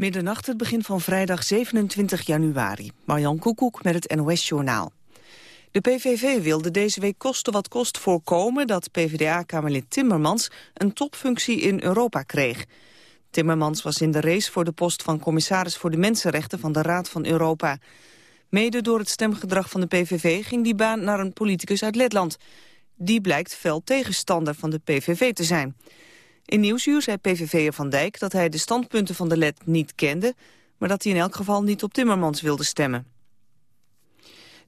Middernacht, het begin van vrijdag 27 januari. Marjan Koekoek met het NOS-journaal. De PVV wilde deze week koste wat kost voorkomen dat PvdA-kamerlid Timmermans een topfunctie in Europa kreeg. Timmermans was in de race voor de post van commissaris voor de Mensenrechten van de Raad van Europa. Mede door het stemgedrag van de PVV ging die baan naar een politicus uit Letland. Die blijkt fel tegenstander van de PVV te zijn. In Nieuwsuur zei PVV'er Van Dijk dat hij de standpunten van de led niet kende... maar dat hij in elk geval niet op Timmermans wilde stemmen.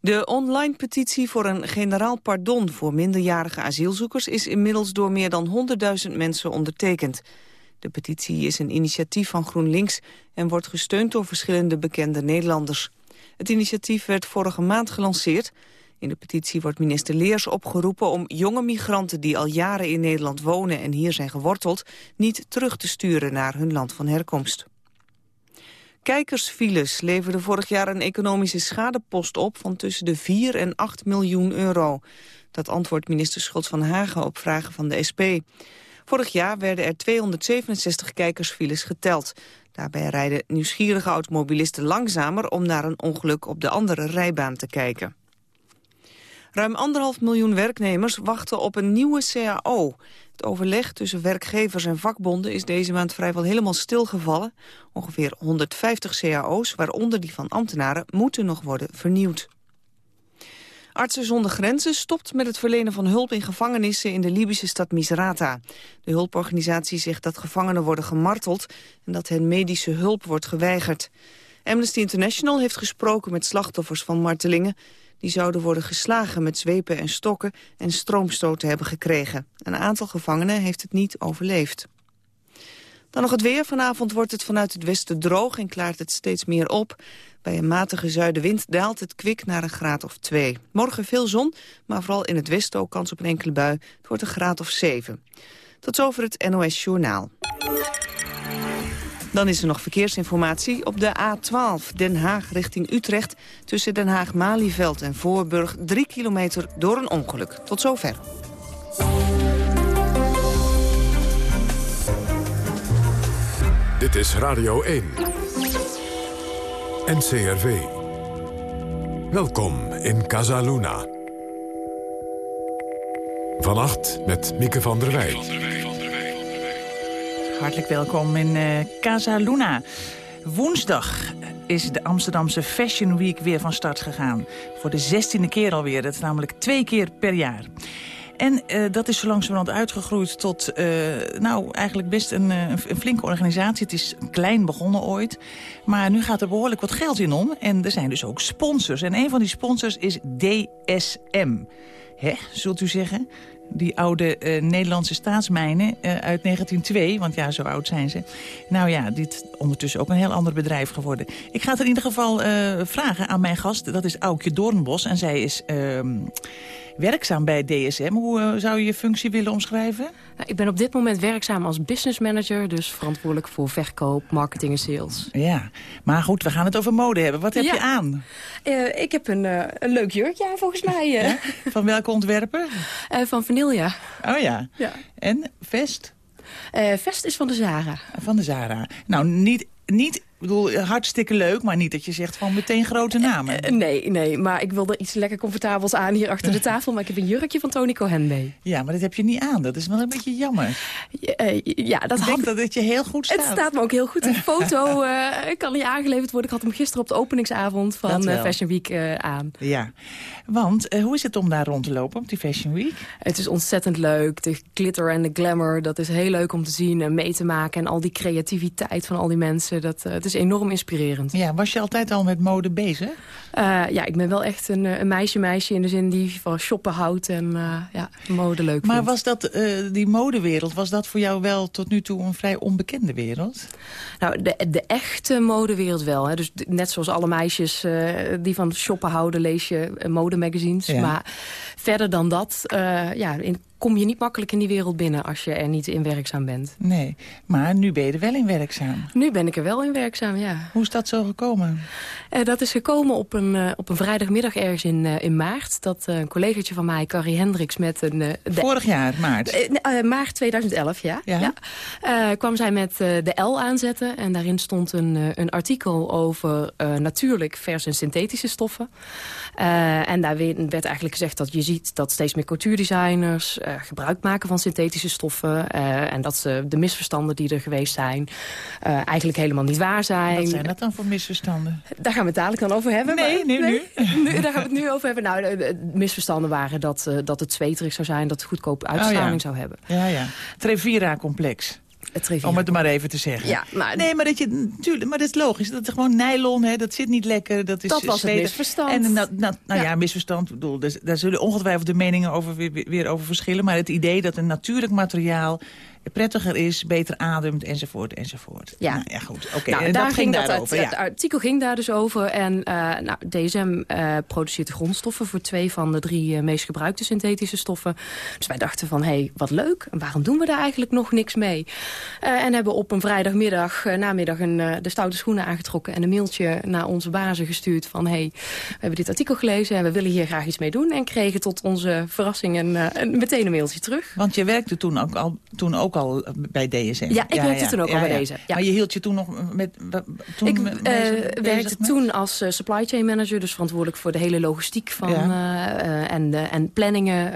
De online petitie voor een generaal pardon voor minderjarige asielzoekers... is inmiddels door meer dan 100.000 mensen ondertekend. De petitie is een initiatief van GroenLinks... en wordt gesteund door verschillende bekende Nederlanders. Het initiatief werd vorige maand gelanceerd... In de petitie wordt minister Leers opgeroepen om jonge migranten die al jaren in Nederland wonen en hier zijn geworteld, niet terug te sturen naar hun land van herkomst. Kijkersfiles leverden vorig jaar een economische schadepost op van tussen de 4 en 8 miljoen euro. Dat antwoordt minister Schultz van Hagen op vragen van de SP. Vorig jaar werden er 267 kijkersfiles geteld. Daarbij rijden nieuwsgierige automobilisten langzamer om naar een ongeluk op de andere rijbaan te kijken. Ruim anderhalf miljoen werknemers wachten op een nieuwe CAO. Het overleg tussen werkgevers en vakbonden is deze maand vrijwel helemaal stilgevallen. Ongeveer 150 CAO's, waaronder die van ambtenaren, moeten nog worden vernieuwd. Artsen zonder Grenzen stopt met het verlenen van hulp in gevangenissen in de Libische stad Misrata. De hulporganisatie zegt dat gevangenen worden gemarteld en dat hen medische hulp wordt geweigerd. Amnesty International heeft gesproken met slachtoffers van martelingen. Die zouden worden geslagen met zwepen en stokken en stroomstoten hebben gekregen. Een aantal gevangenen heeft het niet overleefd. Dan nog het weer. Vanavond wordt het vanuit het westen droog en klaart het steeds meer op. Bij een matige zuidenwind daalt het kwik naar een graad of 2. Morgen veel zon, maar vooral in het westen ook kans op een enkele bui. Het wordt een graad of 7. Tot zover het NOS Journaal. Dan is er nog verkeersinformatie op de A12 Den Haag richting Utrecht... tussen Den Haag-Malieveld en Voorburg 3 kilometer door een ongeluk. Tot zover. Dit is Radio 1. NCRV. Welkom in Casaluna. Vannacht met Mieke van der Wij. Hartelijk welkom in uh, Casa Luna. Woensdag is de Amsterdamse Fashion Week weer van start gegaan. Voor de zestiende keer alweer. Dat is namelijk twee keer per jaar. En uh, dat is zo langzamerhand uitgegroeid tot, uh, nou, eigenlijk best een, een, flinke organisatie. Het is klein begonnen ooit. Maar nu gaat er behoorlijk wat geld in om. En er zijn dus ook sponsors. En een van die sponsors is DSM. Hè, zult u zeggen? Die oude uh, Nederlandse staatsmijnen uh, uit 1902. Want ja, zo oud zijn ze. Nou ja, dit ondertussen ook een heel ander bedrijf geworden. Ik ga het in ieder geval uh, vragen aan mijn gast. Dat is Aukje Doornbos. En zij is ehm, werkzaam bij DSM. Hoe uh, zou je je functie willen omschrijven? Nou, ik ben op dit moment werkzaam als business manager. Dus verantwoordelijk voor verkoop, marketing en sales. Ja, maar goed, we gaan het over mode hebben. Wat heb ja. je aan? Uh, ik heb een, uh, een leuk jurkje aan volgens mij. Ja? Van welke ontwerper? van Vanilla. Oh ja. ja. En Vest? Vest is van de Zara. Van de Zara. Nou, niet, niet bedoel, hartstikke leuk, maar niet dat je zegt van meteen grote namen. Uh, nee, nee, maar ik wilde iets lekker comfortabels aan hier achter de tafel. Maar ik heb een jurkje van Tony Cohen mee. Ja, maar dat heb je niet aan. Dat is wel een beetje jammer. Ja, uh, ja dat ik denk dat het je heel goed staat. Het staat me ook heel goed. Een foto kan niet aangeleverd worden. Ik had hem gisteren op de openingsavond van Fashion Week aan. Ja, want hoe is het om daar rond te lopen op die Fashion Week? Het is ontzettend leuk. De glitter en de glamour, dat is heel leuk om te zien en mee te maken. En al die creativiteit van al die mensen, dat, het is enorm inspirerend. Ja, was je altijd al met mode bezig? Uh, ja, ik ben wel echt een, een meisje-meisje in de zin die van shoppen houdt en uh, ja, mode leuk Maar vindt. was dat, uh, die modewereld, was dat voor jou wel tot nu toe een vrij onbekende wereld? Nou, de, de echte modewereld wel. Hè. Dus net zoals alle meisjes die van shoppen houden, lees je modemagazines. Ja. Maar verder dan dat, ja, in kom je niet makkelijk in die wereld binnen als je er niet in werkzaam bent. Nee, maar nu ben je er wel in werkzaam. Nu ben ik er wel in werkzaam, ja. Hoe is dat zo gekomen? Uh, dat is gekomen op een, uh, op een vrijdagmiddag ergens in, uh, in maart. Dat een collegaatje van mij, Carrie Hendricks, met een... De, Vorig jaar, maart? maart 2011, ja. ja? ja. kwam zij met de L aanzetten. En daarin stond een, een artikel over natuurlijk vers en synthetische stoffen. en daar werd eigenlijk gezegd dat je ziet dat steeds meer cultuurdesigners gebruik maken van synthetische stoffen. en dat ze de misverstanden die er geweest zijn eigenlijk helemaal niet waar zijn. Wat zijn dat dan voor misverstanden? Daar gaan we het dadelijk dan over hebben. Nee, maar, nee, nu. nu. Daar gaan we het nu over hebben. Nou, de, misverstanden waren dat, dat het zweterig zou zijn... dat het uitstraling oh, ja. zou hebben. Ja, ja. Trevira-complex. Het Om het maar even te zeggen. Ja, maar, nee, maar dat je natuurlijk, maar dat is logisch. Dat is gewoon nylon, hè, dat zit niet lekker. Dat, is dat was het misverstand. En nou, nou, nou ja. ja. misverstand. Bedoel, dus, daar zullen ongetwijfeld de meningen over, weer, weer over verschillen. Maar het idee dat een natuurlijk materiaal prettiger is, beter ademt, enzovoort, enzovoort. Ja, nou, ja goed. Oké, nou, en daar dat ging dat daarover. Het, ja. het artikel ging daar dus over. En uh, nou, DSM uh, produceert grondstoffen voor twee van de drie uh, meest gebruikte synthetische stoffen. Dus wij dachten van, hé, hey, wat leuk. En waarom doen we daar eigenlijk nog niks mee? en hebben op een vrijdagmiddag, namiddag, een, de stoute schoenen aangetrokken... en een mailtje naar onze bazen gestuurd van... hé, hey, we hebben dit artikel gelezen en we willen hier graag iets mee doen. En kregen tot onze verrassing een, een meteen een mailtje terug. Want je werkte toen ook al, toen ook al bij DSM. Ja, ik werkte ja, toen ook ja, al bij deze. Maar je hield je toen nog met... Toen ik uh, werkte met? toen als uh, supply chain manager. Dus verantwoordelijk voor de hele logistiek van, uh, en, en planningen.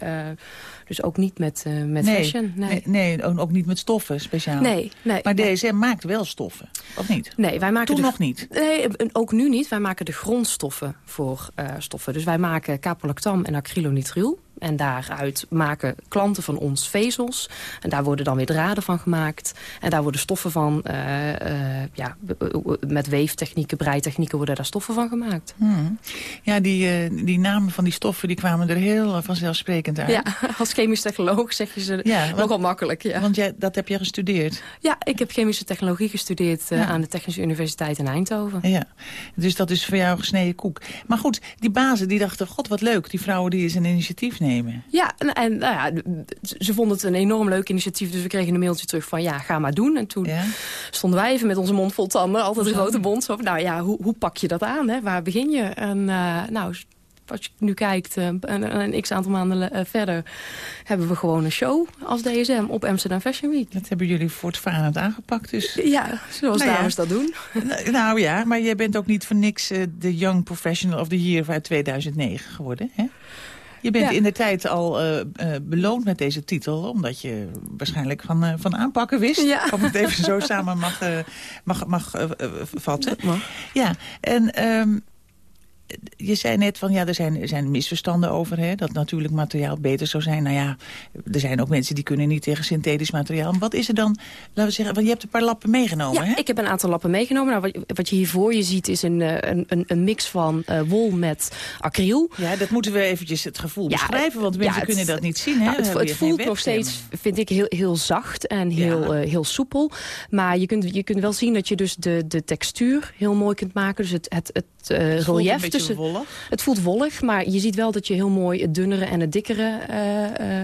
dus ook niet met, met nee, fashion. Nee. nee, nee, ook niet met stoffen speciaal. Nee, nee. Maar DSM maakt wel stoffen, of niet? Nee, wij maken toen de, nog niet? Nee, ook nu niet. Wij maken de grondstoffen voor stoffen. Dus wij maken caprolactam en acrylonitrile. En daaruit maken klanten van ons vezels. En daar worden dan weer draden van gemaakt. En daar worden stoffen van, uh, uh, ja, met weeftechnieken, breitechnieken worden daar stoffen van gemaakt. Hmm. Ja, die, uh, die namen van die stoffen die kwamen er heel vanzelfsprekend uit. Ja, als chemisch technoloog zeg je ze ja, want, nogal makkelijk. Ja. Want jij, dat heb je gestudeerd? Ja, ik heb chemische technologie gestudeerd ja. aan de Technische Universiteit in Eindhoven. Ja, dus dat is voor jou gesneden koek. Maar goed, die bazen die dachten, god wat leuk, die vrouwen die eens een initiatief nemen. Ja, en, en nou ja, ze vonden het een enorm leuk initiatief. Dus we kregen een mailtje terug van ja, ga maar doen. En toen ja. stonden wij even met onze mond vol tanden. Altijd een grote bond. Nou ja, hoe, hoe pak je dat aan? Hè? Waar begin je? En uh, nou, als je nu kijkt, uh, een, een x-aantal maanden uh, verder... hebben we gewoon een show als DSM op Amsterdam Fashion Week. Dat hebben jullie voortvarend aangepakt. Dus... Ja, zoals nou dames ja. dat doen. Nou, nou ja, maar jij bent ook niet voor niks de Young Professional of the Year uit 2009 geworden, hè? Je bent ja. in de tijd al uh, uh, beloond met deze titel... omdat je waarschijnlijk van, uh, van aanpakken wist. Ja. Of het even zo samen mag, mag, mag vatten. Ja, en... Um, je zei net van ja, er zijn, er zijn misverstanden over hè, dat natuurlijk materiaal beter zou zijn. Nou ja, er zijn ook mensen die kunnen niet tegen synthetisch materiaal. Wat is er dan, laten we zeggen, want je hebt een paar lappen meegenomen ja, hè? ik heb een aantal lappen meegenomen. Nou, wat, wat je hier voor je ziet is een, een, een mix van uh, wol met acryl. Ja, dat moeten we eventjes het gevoel ja, beschrijven, want mensen ja, het, kunnen dat niet zien. Hè? Nou, het, het voelt nog steeds, vind ik, heel, heel zacht en heel, uh, heel soepel. Maar je kunt, je kunt wel zien dat je dus de, de textuur heel mooi kunt maken. Dus het, het, het uh, relief tussen... Wollig. Het voelt wollig, maar je ziet wel dat je heel mooi het dunnere en het dikkere... Uh,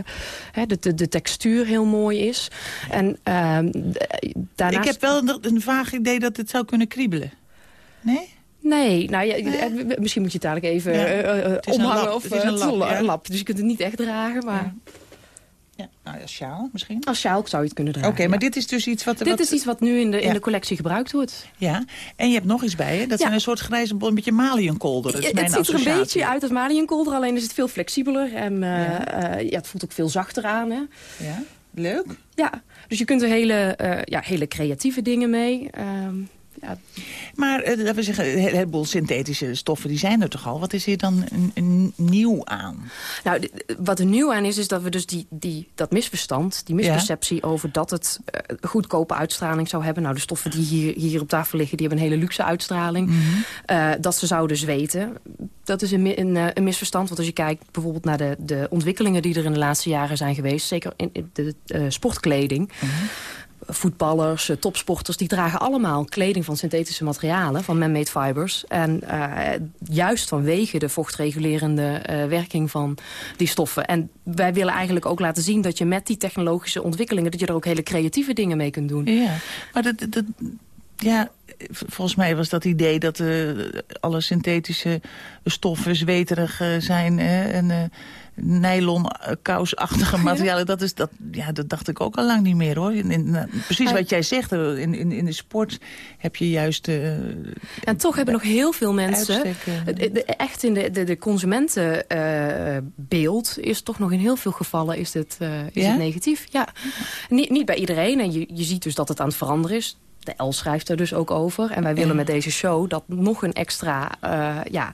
uh, de, de, de, textuur heel mooi is. En, daarnaast... Ik heb wel een, een vaag idee dat het zou kunnen kriebelen. Nee? Nee, nou ja, nee. misschien moet je het dadelijk even ja. omhangen. Of, het is een lap, lap, dus je kunt het niet echt dragen, maar... Ja. Ja, nou, als sjaal misschien? Als sjaal zou je het kunnen dragen. Oké, okay, maar ja. dit is dus iets wat... Dit wat, is iets wat nu in de, in de collectie gebruikt wordt. Ja, en je hebt nog iets bij je. Dat zijn een soort grijze een beetje maliënkolder. Het ziet associatie. er een beetje uit als maliënkolder, alleen is het veel flexibeler. En uh, ja. Uh, ja, het voelt ook veel zachter aan. Hè? Ja, leuk. Ja, dus je kunt er hele, uh, ja, hele creatieve dingen mee... Ja. Maar uh, laten we zeggen, een heleboel synthetische stoffen die zijn er toch al. Wat is hier dan een, een nieuw aan? Nou, wat er nieuw aan is, is dat we dus die, die, dat misverstand, die misperceptie ja. over dat het uh, goedkope uitstraling zou hebben. Nou, de stoffen die hier, hier op tafel liggen, die hebben een hele luxe uitstraling. Mm -hmm. uh, dat ze zouden zweten. Dat is een, een, een, misverstand, want als je kijkt bijvoorbeeld naar de, de ontwikkelingen die er in de laatste jaren zijn geweest, zeker in, in de sportkleding. Mm -hmm voetballers, uh, topsporters... die dragen allemaal kleding van synthetische materialen, van man-made fibers. En juist vanwege de vochtregulerende werking van die stoffen. En wij willen eigenlijk ook laten zien dat je met die technologische ontwikkelingen... dat je er ook hele creatieve dingen mee kunt doen. Ja, maar dat, dat, ja, volgens mij was dat idee dat uh, alle synthetische stoffen zweterig uh, zijn... Hè, en uh, nylon kousachtige materialen, dat, is, dat, ja, dat dacht ik ook al lang niet meer hoor. In, in, precies wat jij zegt, in, in, in de sport heb je juist... en toch hebben nog heel veel mensen, echt in de, de, de consumentenbeeld... is toch nog in heel veel gevallen is het, is het negatief. Ja. Niet, niet bij iedereen en je, je ziet dus dat het aan het veranderen is de L schrijft er dus ook over. En wij willen met deze show dat nog een extra, uh, ja,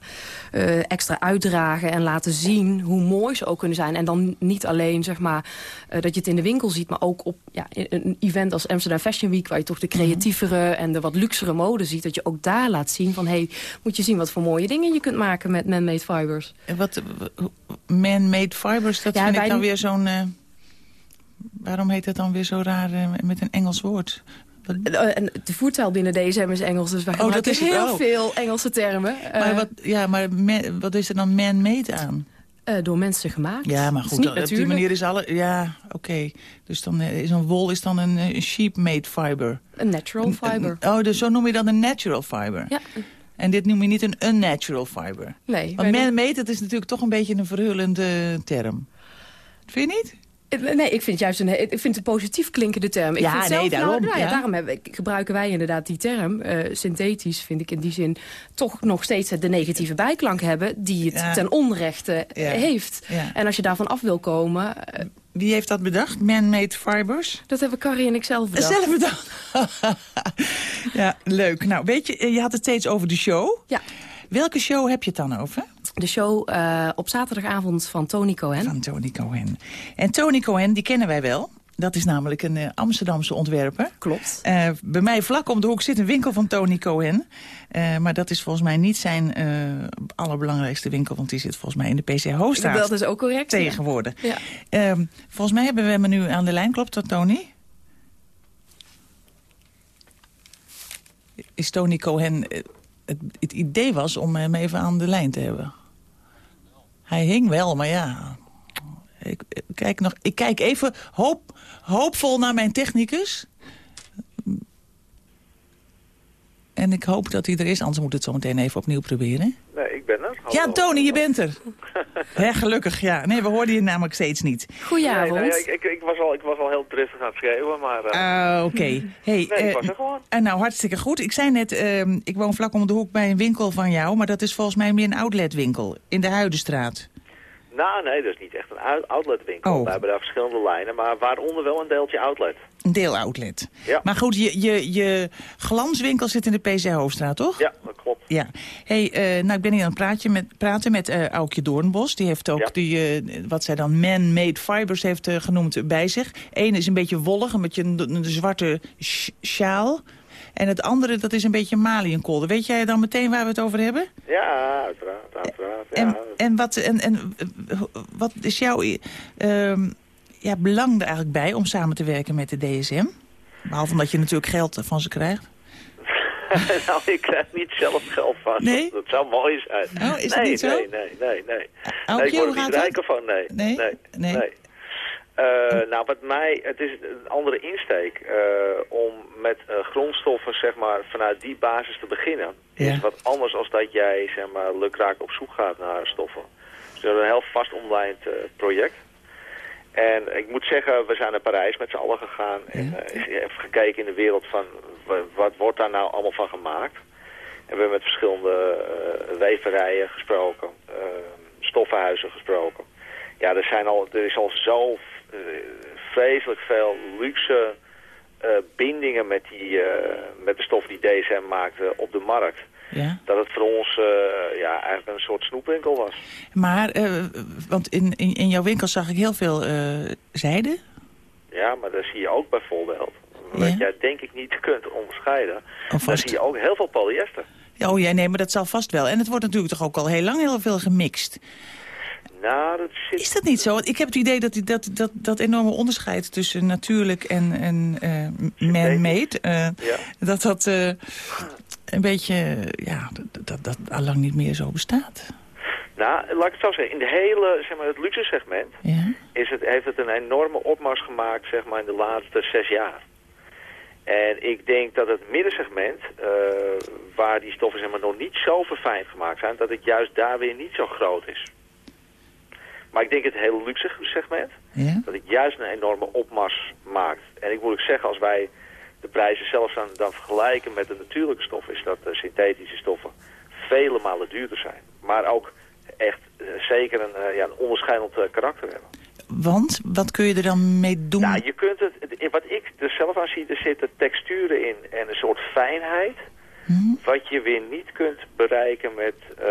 uh, extra uitdragen... en laten zien hoe mooi ze ook kunnen zijn. En dan niet alleen zeg maar, uh, dat je het in de winkel ziet... maar ook op ja, een event als Amsterdam Fashion Week... waar je toch de creatievere en de wat luxere mode ziet... dat je ook daar laat zien van... hey, moet je zien wat voor mooie dingen je kunt maken met man-made fibers. En wat man-made fibers, dat ja, vind ik dan weer zo'n... Waarom heet het dan weer zo raar met een Engels woord? Eh, en de voertaal binnen DSM is Engels, dus wij oh, gebruiken dat is heel veel Engelse termen. Maar, uh, wat, ja, maar wat is er dan man-made aan? Uh, door mensen gemaakt. Ja, maar goed, op die manier is alle... Ja, oké. Okay. Dus dan is een wol is dan een sheep-made fiber. Een natural fiber. oh, dus zo noem je dan een natural fiber? Ja. En dit noem je niet een unnatural fiber? Nee. Want man-made, dat is natuurlijk toch een beetje een verhullende term. Vind je niet? Nee, ik vind juist een, ik vind het een positief klinkende term. Ik ja, vind zelf, nee, daarom. Nou, nou, ja. daarom hebben, gebruiken wij inderdaad die term. Uh, synthetisch vind ik in die zin toch nog steeds de negatieve bijklank hebben... die het ja. ten onrechte heeft. En als je daarvan af wil komen... Uh, Wie heeft dat bedacht? Man-made fibers? Dat hebben Carrie en ik zelf bedacht. Zelf bedacht? ja, leuk. Nou, weet je, je had het steeds over de show. Ja. Welke show heb je het dan over? De show uh, op zaterdagavond van Tony Cohen. Van Tony Cohen. En Tony Cohen, die kennen wij wel. Dat is namelijk een uh, Amsterdamse ontwerper. Klopt. Uh, bij mij vlak om de hoek zit een winkel van Tony Cohen. maar dat is volgens mij niet zijn allerbelangrijkste winkel... want die zit volgens mij in de PC Hoofdstraat. Dat is ook correct. Tegenwoordig. Ja. Ehm, volgens mij hebben we hem nu aan de lijn. Klopt dat, Tony? Is Tony Cohen het, idee was om hem even aan de lijn te hebben. Hij hing wel, maar ja... Ik, ik kijk, nog, ik kijk even hoop, hoopvol naar mijn technicus. En ik hoop dat hij er is, anders moet het zo meteen even opnieuw proberen. Nee, ik ben er. Ja, Tony, je bent er. He, gelukkig, ja. Nee, we hoorden je namelijk steeds niet. Goedenavond. Nee, nee, ik, ik, ik, was al, ik was al heel driftig aan het schreeuwen, maar... Uh, uh, Oké. Okay. Hey, nee, ik was er gewoon. Uh, nou, hartstikke goed. Ik zei net, ehm, ik woon vlak om de hoek bij een winkel van jou... maar dat is volgens mij meer een outletwinkel in de Huidenstraat. Nou, nee, dat is niet echt een outletwinkel. Oh. We hebben daar verschillende lijnen, maar waaronder wel een deeltje outlet. Een deel outlet. Ja. Maar goed, je, je, je glanswinkel zit in de PC Hoofdstraat, toch? Ja, dat klopt. Ja. hey, uh, nou, ik ben hier aan het praatje met, praten met uh, Aukje Doornbos. Die heeft ook Ja. die, uh, wat zij dan man-made fibers heeft genoemd bij zich. Eén is een beetje wollig, een beetje een, een zwarte sjaal. En het andere, dat is een beetje maliënkolder. Weet jij dan meteen waar we het over hebben? Ja, uiteraard, uiteraard. Ja. En, en, wat, en, en uh, wat is jouw uh, ja, belang er eigenlijk bij om samen te werken met de DSM? Behalve omdat je natuurlijk geld van ze krijgt. nou, ik krijg niet zelf geld van. Nee? Dat zou mooi zijn. Oh, is nee, het niet zo? nee, nee, nee, nee. Aukje, nee ik word er niet rijker van, nee. Nee? Nee, Nee. Eh, nou, wat mij, het is een andere insteek eh, om met eh, grondstoffen, zeg maar, vanuit die basis te beginnen. Ja. Is wat anders als dat jij, zeg maar, lukraak op zoek gaat naar stoffen. Dus dat is een heel vast omlijnd project. En ik moet zeggen, we zijn naar Parijs met z'n allen gegaan en Ja. even gekeken in de wereld van wa- wat wordt daar nou allemaal van gemaakt. En we hebben met verschillende weverijen gesproken, stoffenhuizen gesproken. Ja, er, zijn al, er is al zo vreselijk veel luxe eh, bindingen met, die, eh, met de stof die DSM maakte op de markt. Ja. Dat het voor ons eh, ja, eigenlijk een soort snoepwinkel was. Maar, uh, want in, in, in jouw winkel zag ik heel veel uh, zijde. Ja, maar daar zie je ook bijvoorbeeld, Ja. wat jij denk ik niet kunt onderscheiden, Oh, daar zie je ook heel veel polyester. Oh ja, nee, maar dat zal vast wel. En het wordt natuurlijk toch ook al heel lang heel veel gemixt. Nou, dat zit... Is dat niet zo? Want ik heb het idee dat die, dat, dat, dat enorme onderscheid tussen natuurlijk en, en uh, man-made... Uh, ja. dat dat uh, een beetje, ja, dat, dat, dat allang niet meer zo bestaat. Nou, laat ik het zo zeggen. In de hele, zeg maar, het luxe segment ja. is het, heeft het een enorme opmars gemaakt, zeg maar, in de laatste zes jaar. En ik denk dat het middensegment, uh, waar die stoffen zeg maar, nog niet zo verfijnd gemaakt zijn, dat het juist daar weer niet zo groot is. Maar ik denk het hele luxe segment, ja? dat het juist een enorme opmars maakt. En ik moet ook zeggen, als wij de prijzen zelfs dan, dan vergelijken met de natuurlijke stoffen, is dat de synthetische stoffen vele malen duurder zijn. Maar ook echt uh, zeker een, uh, ja, een onderscheidend karakter hebben. Want? Wat kun je er dan mee doen? Nou, je kunt het, wat ik er zelf aan zie, er zitten texturen in en een soort fijnheid... Hmm. wat je weer niet kunt bereiken met uh,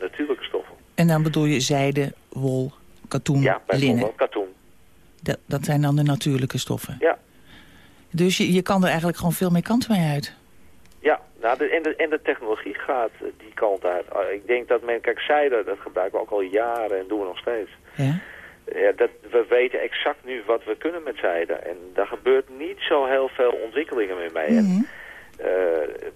natuurlijke stoffen. En dan bedoel je zijde, wol, katoen, ja, linnen? katoen. Dat, dat zijn dan de natuurlijke stoffen? Ja. Dus je, je kan er eigenlijk gewoon veel meer kant mee uit? Ja, nou, de, en, de, en de technologie gaat die kant uit. Ik denk dat men, kijk, zijde, dat gebruiken we ook al jaren en doen we nog steeds. Ja ja, dat, we weten exact nu wat we kunnen met zijde. En daar gebeurt niet zo heel veel ontwikkelingen meer mee. Mm -hmm.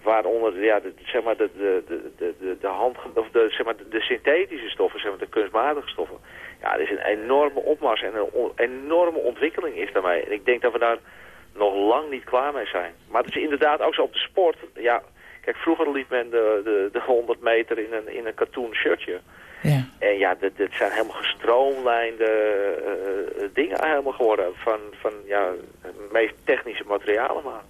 waaronder ja, de, zeg maar de, de, de, de, de, hand, of de, zeg maar de, synthetische stoffen, zeg maar de kunstmatige stoffen. Ja, er is een enorme opmars en een enorme ontwikkeling is daarmee. En ik denk dat we daar nog lang niet klaar mee zijn. Maar het is inderdaad ook zo op de sport. Ja, kijk, vroeger liep men de, de, de 100 meter in een, in een katoen shirtje. Ja. En ja, dit, dit zijn helemaal gestroomlijnde uh, dingen helemaal geworden. Van, van ja, de meest technische materialen maar.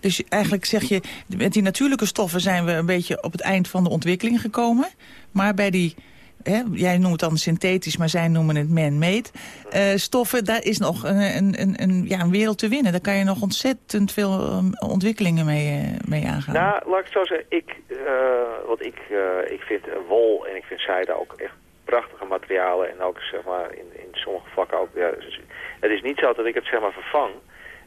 Dus eigenlijk zeg je, met die natuurlijke stoffen zijn we een beetje op het eind van de ontwikkeling gekomen. Maar bij die, hè, jij noemt het dan synthetisch, maar zij noemen het man-made. Uh, stoffen, daar is nog een, een, een, ja, een wereld te winnen. Daar kan je nog ontzettend veel ontwikkelingen mee, mee aangaan. Nou, laat ik het zo zeggen. Ik, want ik, ik vind wol en ik vind zijde ook echt prachtige materialen en ook zeg maar in, in sommige vakken ook. Ja, het is niet zo dat ik het zeg maar vervang.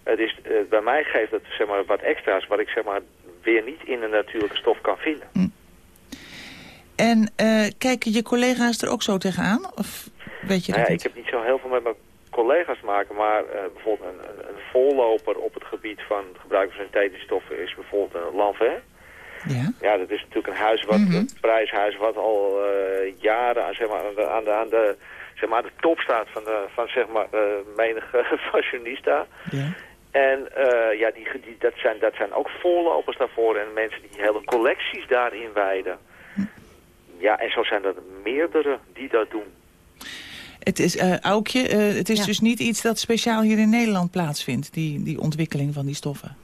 Het is, uh, bij mij geeft het zeg maar wat extra's wat ik zeg maar weer niet in een natuurlijke stof kan vinden. Hm. En uh, kijken je collega's er ook zo tegenaan? Of weet je dat nou ja, niet? Ik heb niet zo heel veel met mijn collega's te maken, maar uh, bijvoorbeeld een, een, voorloper op het gebied van het gebruik van synthetische stoffen is bijvoorbeeld een Lanvin. Ja. ja, dat is natuurlijk een huis wat, mhm. een prijshuis wat al uh, jaren aan, zeg maar, aan, de, aan, de, aan de, zeg maar, de top staat van, de, van zeg maar, uh, menige fashionista. Ja. En uh, ja, die, die, dat, zijn, dat zijn ook voorlopers daarvoor en mensen die hele collecties daarin wijden. Ja, en zo zijn er meerdere die dat doen. Het is, uh, Aukje, uh, het is ja. dus niet iets dat speciaal hier in Nederland plaatsvindt, die, die ontwikkeling van die stoffen?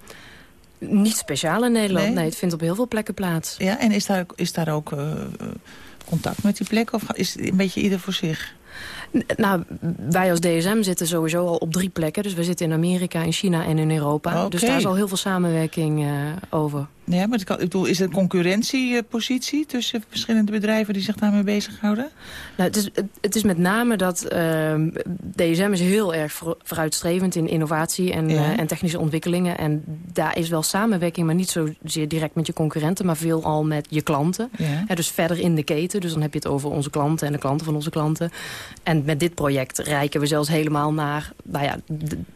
Niet speciaal in Nederland, nee? nee? het vindt op heel veel plekken plaats. Ja, en is daar, is daar ook uh, contact met die plekken of is het een beetje ieder voor zich? Nou, wij als DSM zitten sowieso al op drie plekken. Dus we zitten in Amerika, in China en in Europa. Okay. Dus daar is al heel veel samenwerking uh, over. Ja, maar het kan, ik bedoel, is het een concurrentiepositie tussen verschillende bedrijven die zich daarmee bezighouden? Nou, het, is, het, is met name dat uh, DSM is heel erg vooruitstrevend in innovatie en, ja. uh, en technische ontwikkelingen. En daar is wel samenwerking, maar niet zozeer direct met je concurrenten, maar veel al met je klanten. Ja. Ja, dus verder in de keten. Dus dan heb je het over onze klanten en de klanten van onze klanten. En met dit project reiken we zelfs helemaal naar nou ja,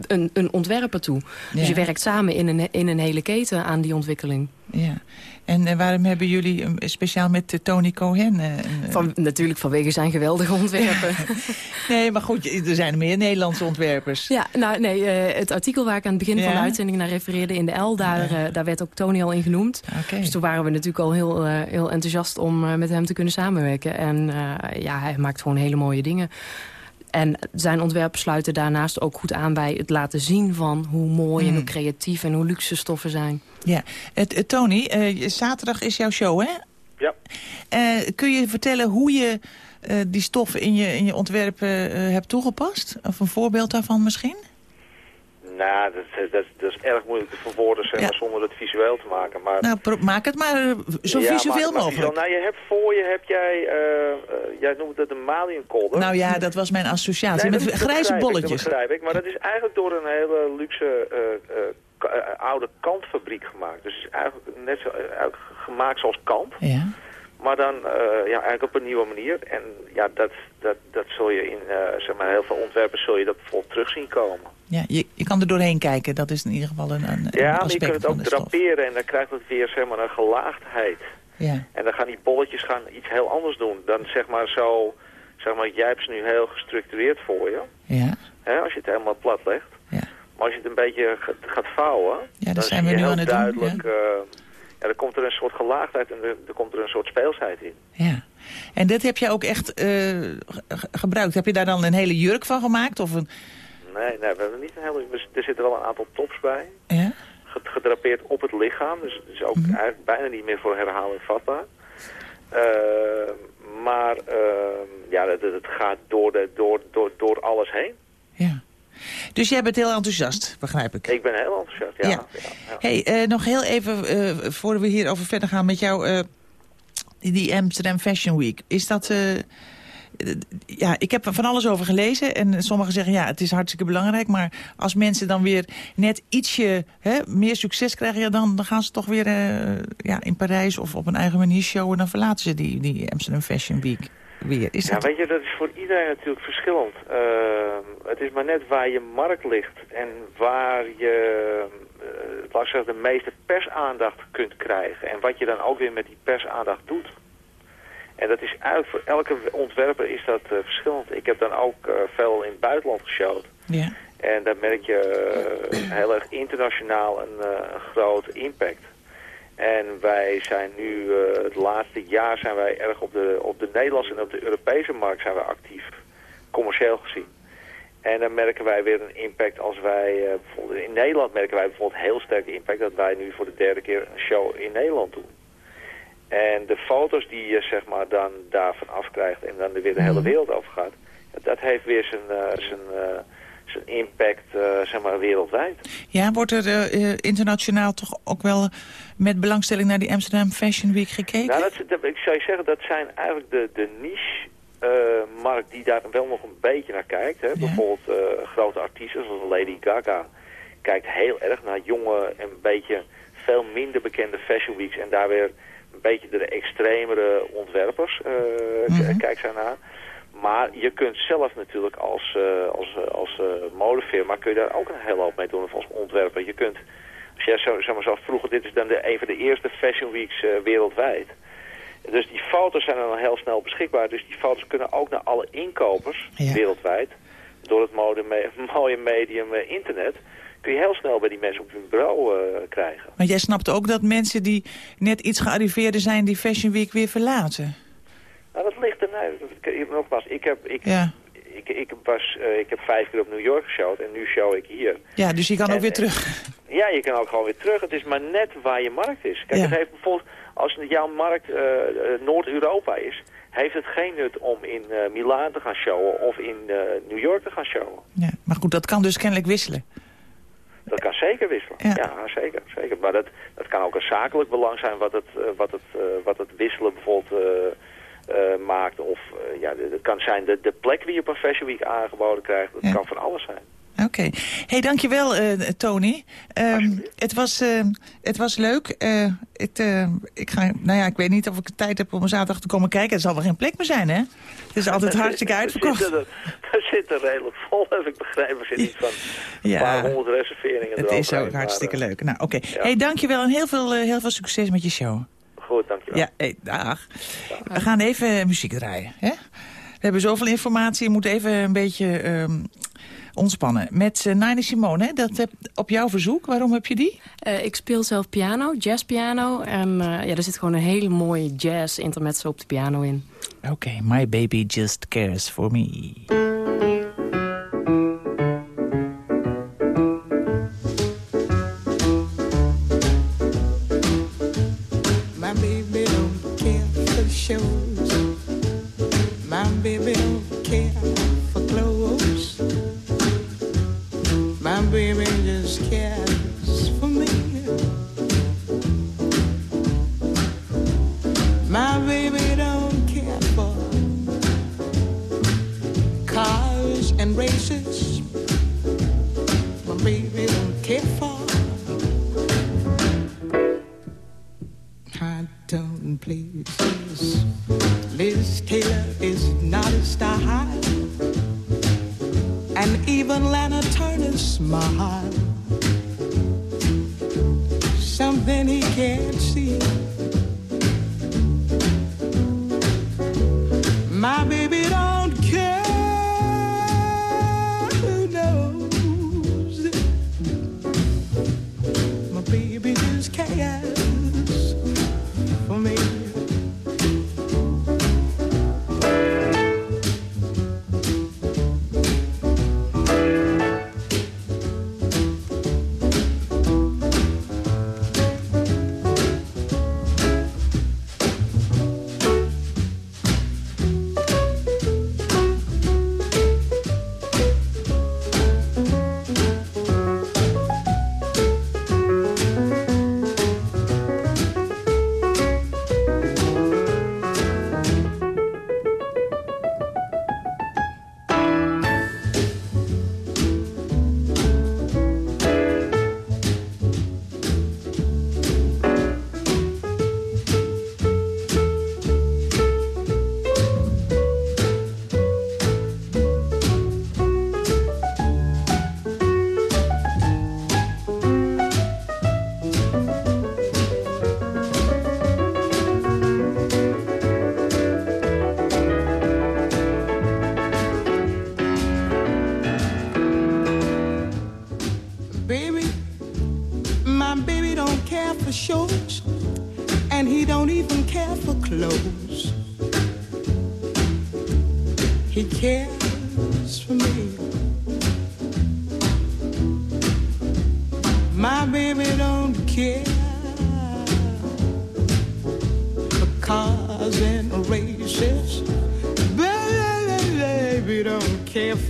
een, een ontwerper toe. Dus je werkt samen in een, in een hele keten aan die ontwikkeling. Ja. En uh, waarom hebben jullie uh, speciaal met uh, Tony Cohen... Van, natuurlijk vanwege zijn geweldige ontwerpen. nee, maar goed, er zijn meer Nederlandse ontwerpers. Ja, nou nee, het artikel waar ik aan het begin ja? van de uitzending naar refereerde in de L... daar, daar werd ook Tony al in genoemd. Okay. Dus toen waren we natuurlijk al heel, heel enthousiast om met hem te kunnen samenwerken. En ja, hij maakt gewoon hele mooie dingen. En zijn ontwerpen sluiten daarnaast ook goed aan bij het laten zien van hoe mooi mm. en hoe creatief en hoe luxe stoffen zijn. Ja, het, het, Tony, uh, zaterdag is jouw show, hè? Ja. Uh, kun je vertellen hoe je uh, die stoffen in je, in je ontwerpen hebt toegepast? Of een voorbeeld daarvan misschien? Nou, dat, dat, dat, is erg moeilijk te verwoorden zeg ja. zonder het visueel te maken. Maar... Nou, maak het maar zo ja, visueel maar, mogelijk. nou, je hebt voor je, heb jij, uh, uh, jij noemt het een maliënkolder. Nou ja, dat was mijn associatie, nee, met grijze bolletjes. Ik, dat begrijp ik, maar dat is eigenlijk door een hele luxe uh, oude kantfabriek gemaakt. Dus het is eigenlijk net zo gemaakt zoals kant. Ja. Maar dan uh, ja, eigenlijk op een nieuwe manier. En ja, dat, dat, dat zul je in uh, zeg maar, heel veel ontwerpen zul je dat bijvoorbeeld terug zien komen. Ja, je, je kan er doorheen kijken. Dat is in ieder geval een, een Ja, maar je kunt het ook draperen en dan krijgt het weer zeg maar, een gelaagdheid. Ja. En dan gaan die bolletjes gaan iets heel anders doen. Dan zeg maar zo, zeg maar, jij hebt ze nu heel gestructureerd voor je. Ja. Hè, als je het helemaal plat legt. Ja. Maar als je het een beetje gaat vouwen, ja, dat dan zijn we nu heel aan het duidelijk, doen. Ja. uh, ja, er komt er een soort gelaagdheid en er, komt er een soort speelsheid in. Ja. En dat heb je ook echt uh, gebruikt. Heb je daar dan een hele jurk van gemaakt? Of een... Nee, nee, we hebben niet een hele... Er zitten wel een aantal tops bij. Ja? Gedrapeerd op het lichaam. Dus het is ook mm -hmm. eigenlijk bijna niet meer voor herhaling vatbaar. Uh, maar ja, het, het, gaat door, de, door, door, door alles heen. Ja. Dus jij bent heel enthousiast, begrijp ik. Ik ben heel enthousiast, ja. ja. ja, ja. Hey, uh, nog heel even, uh, voor we hierover verder gaan met jou... Uh, die Amsterdam Fashion Week. Is dat... ja, ik heb er van alles over gelezen. En sommigen zeggen, ja, het is hartstikke belangrijk. Maar als mensen dan weer net ietsje hè, meer succes krijgen... Ja, dan, dan gaan ze toch weer ja, in Parijs of op een eigen manier showen. Dan verlaten ze die, die Amsterdam Fashion Week weer. Is ja, dat... weet je, dat is voor iedereen natuurlijk verschillend. Uh, het is maar net waar je markt ligt en waar je, uh, laat ik zeggen, de meeste persaandacht kunt krijgen. En wat je dan ook weer met die persaandacht doet. En dat is eigenlijk voor elke ontwerper is dat uh, verschillend. Ik heb dan ook veel in het buitenland geshowd. Ja. En daar merk je heel erg internationaal een, groot impact. En wij zijn nu, het laatste jaar zijn wij erg op de, op de Nederlandse en op de Europese markt zijn wij actief, commercieel gezien. En dan merken wij weer een impact als wij, uh, bijvoorbeeld in Nederland merken wij bijvoorbeeld heel sterke impact dat wij nu voor de derde keer een show in Nederland doen. En de foto's die je zeg maar dan daarvan afkrijgt en dan er weer de hele wereld over gaat, dat heeft weer zijn, uh, zijn zijn impact zeg maar wereldwijd. Ja, wordt er internationaal toch ook wel met belangstelling naar die Amsterdam Fashion Week gekeken? Nou, dat, dat, ik zou je zeggen, dat zijn eigenlijk de, de niche-markt uh, die daar wel nog een beetje naar kijkt. Hè. Ja. Bijvoorbeeld grote artiesten zoals Lady Gaga kijkt heel erg naar jonge en een beetje veel minder bekende Fashion Weeks. En daar weer een beetje de extremere ontwerpers mm -hmm. kijkt zij naar. Maar je kunt zelf natuurlijk als, uh, als, uh, als uh, modefirma kun je daar ook een hele hoop mee doen of als ontwerper. Je kunt, als jij zo, zeg maar zo vroeger, dit is dan de, een van de eerste fashion weeks wereldwijd. Dus die foto's zijn dan heel snel beschikbaar. Dus die foto's kunnen ook naar alle inkopers ja. wereldwijd. Door het mode me mooie medium internet kun je heel snel bij die mensen op hun bureau krijgen. Maar jij snapt ook dat mensen die net iets gearriveerden zijn die Fashion Week weer verlaten? Nou, dat ligt er nou. Nogmaals, ik heb, ik, ja. Ik, was, uh, ik heb vijf keer op New York geshowd en nu show ik hier. Ja, dus je kan en, ook weer terug. Ja, je kan ook gewoon weer terug. Het is maar net waar je markt is. Kijk, Ja. het heeft bijvoorbeeld, als jouw markt uh, Noord-Europa is, heeft het geen nut om in uh, Milaan te gaan showen of in New York te gaan showen. Ja, maar goed, dat kan dus kennelijk wisselen. Dat kan zeker wisselen. Ja. Ja, zeker, zeker. Maar dat, dat kan ook een zakelijk belang zijn wat het, wat het, wat het wisselen bijvoorbeeld uh, maakt. Of ja, het kan zijn de, de plek die je op een Fashion Week aangeboden krijgt. Dat Ja. kan van alles zijn. Oké. hey, dankjewel uh, Tony. Um, Alsjeblieft. het, was, uh, het was leuk. Uh, het, ik, ga, nou ja, ik weet niet of ik tijd heb om zaterdag te komen kijken. Er zal wel geen plek meer zijn, hè? Het is altijd hartstikke uitverkocht. Zitten er, zitten er redelijk vol, heb ik begrepen. We zitten iets van Ja. een paar honderd reserveringen Het is ook hartstikke eh, leuk. Nou, oké. ja. Hey, dankjewel en heel veel, heel veel succes met je show. Goed, dankjewel. Ja, hey, dag. We gaan even muziek draaien. Hè? We hebben zoveel informatie, je moet even een beetje um, ontspannen. Met uh, Simone, hè? dat heb, op jouw verzoek. Waarom heb je die? Uh, ik speel zelf piano, jazzpiano. En uh, ja, er zit gewoon een hele mooie jazz intermezzo op de piano in. Oké, okay, My Baby Just Cares For Me. Places. Liz Taylor is not a style, and even Lana Turner smile. Something he can't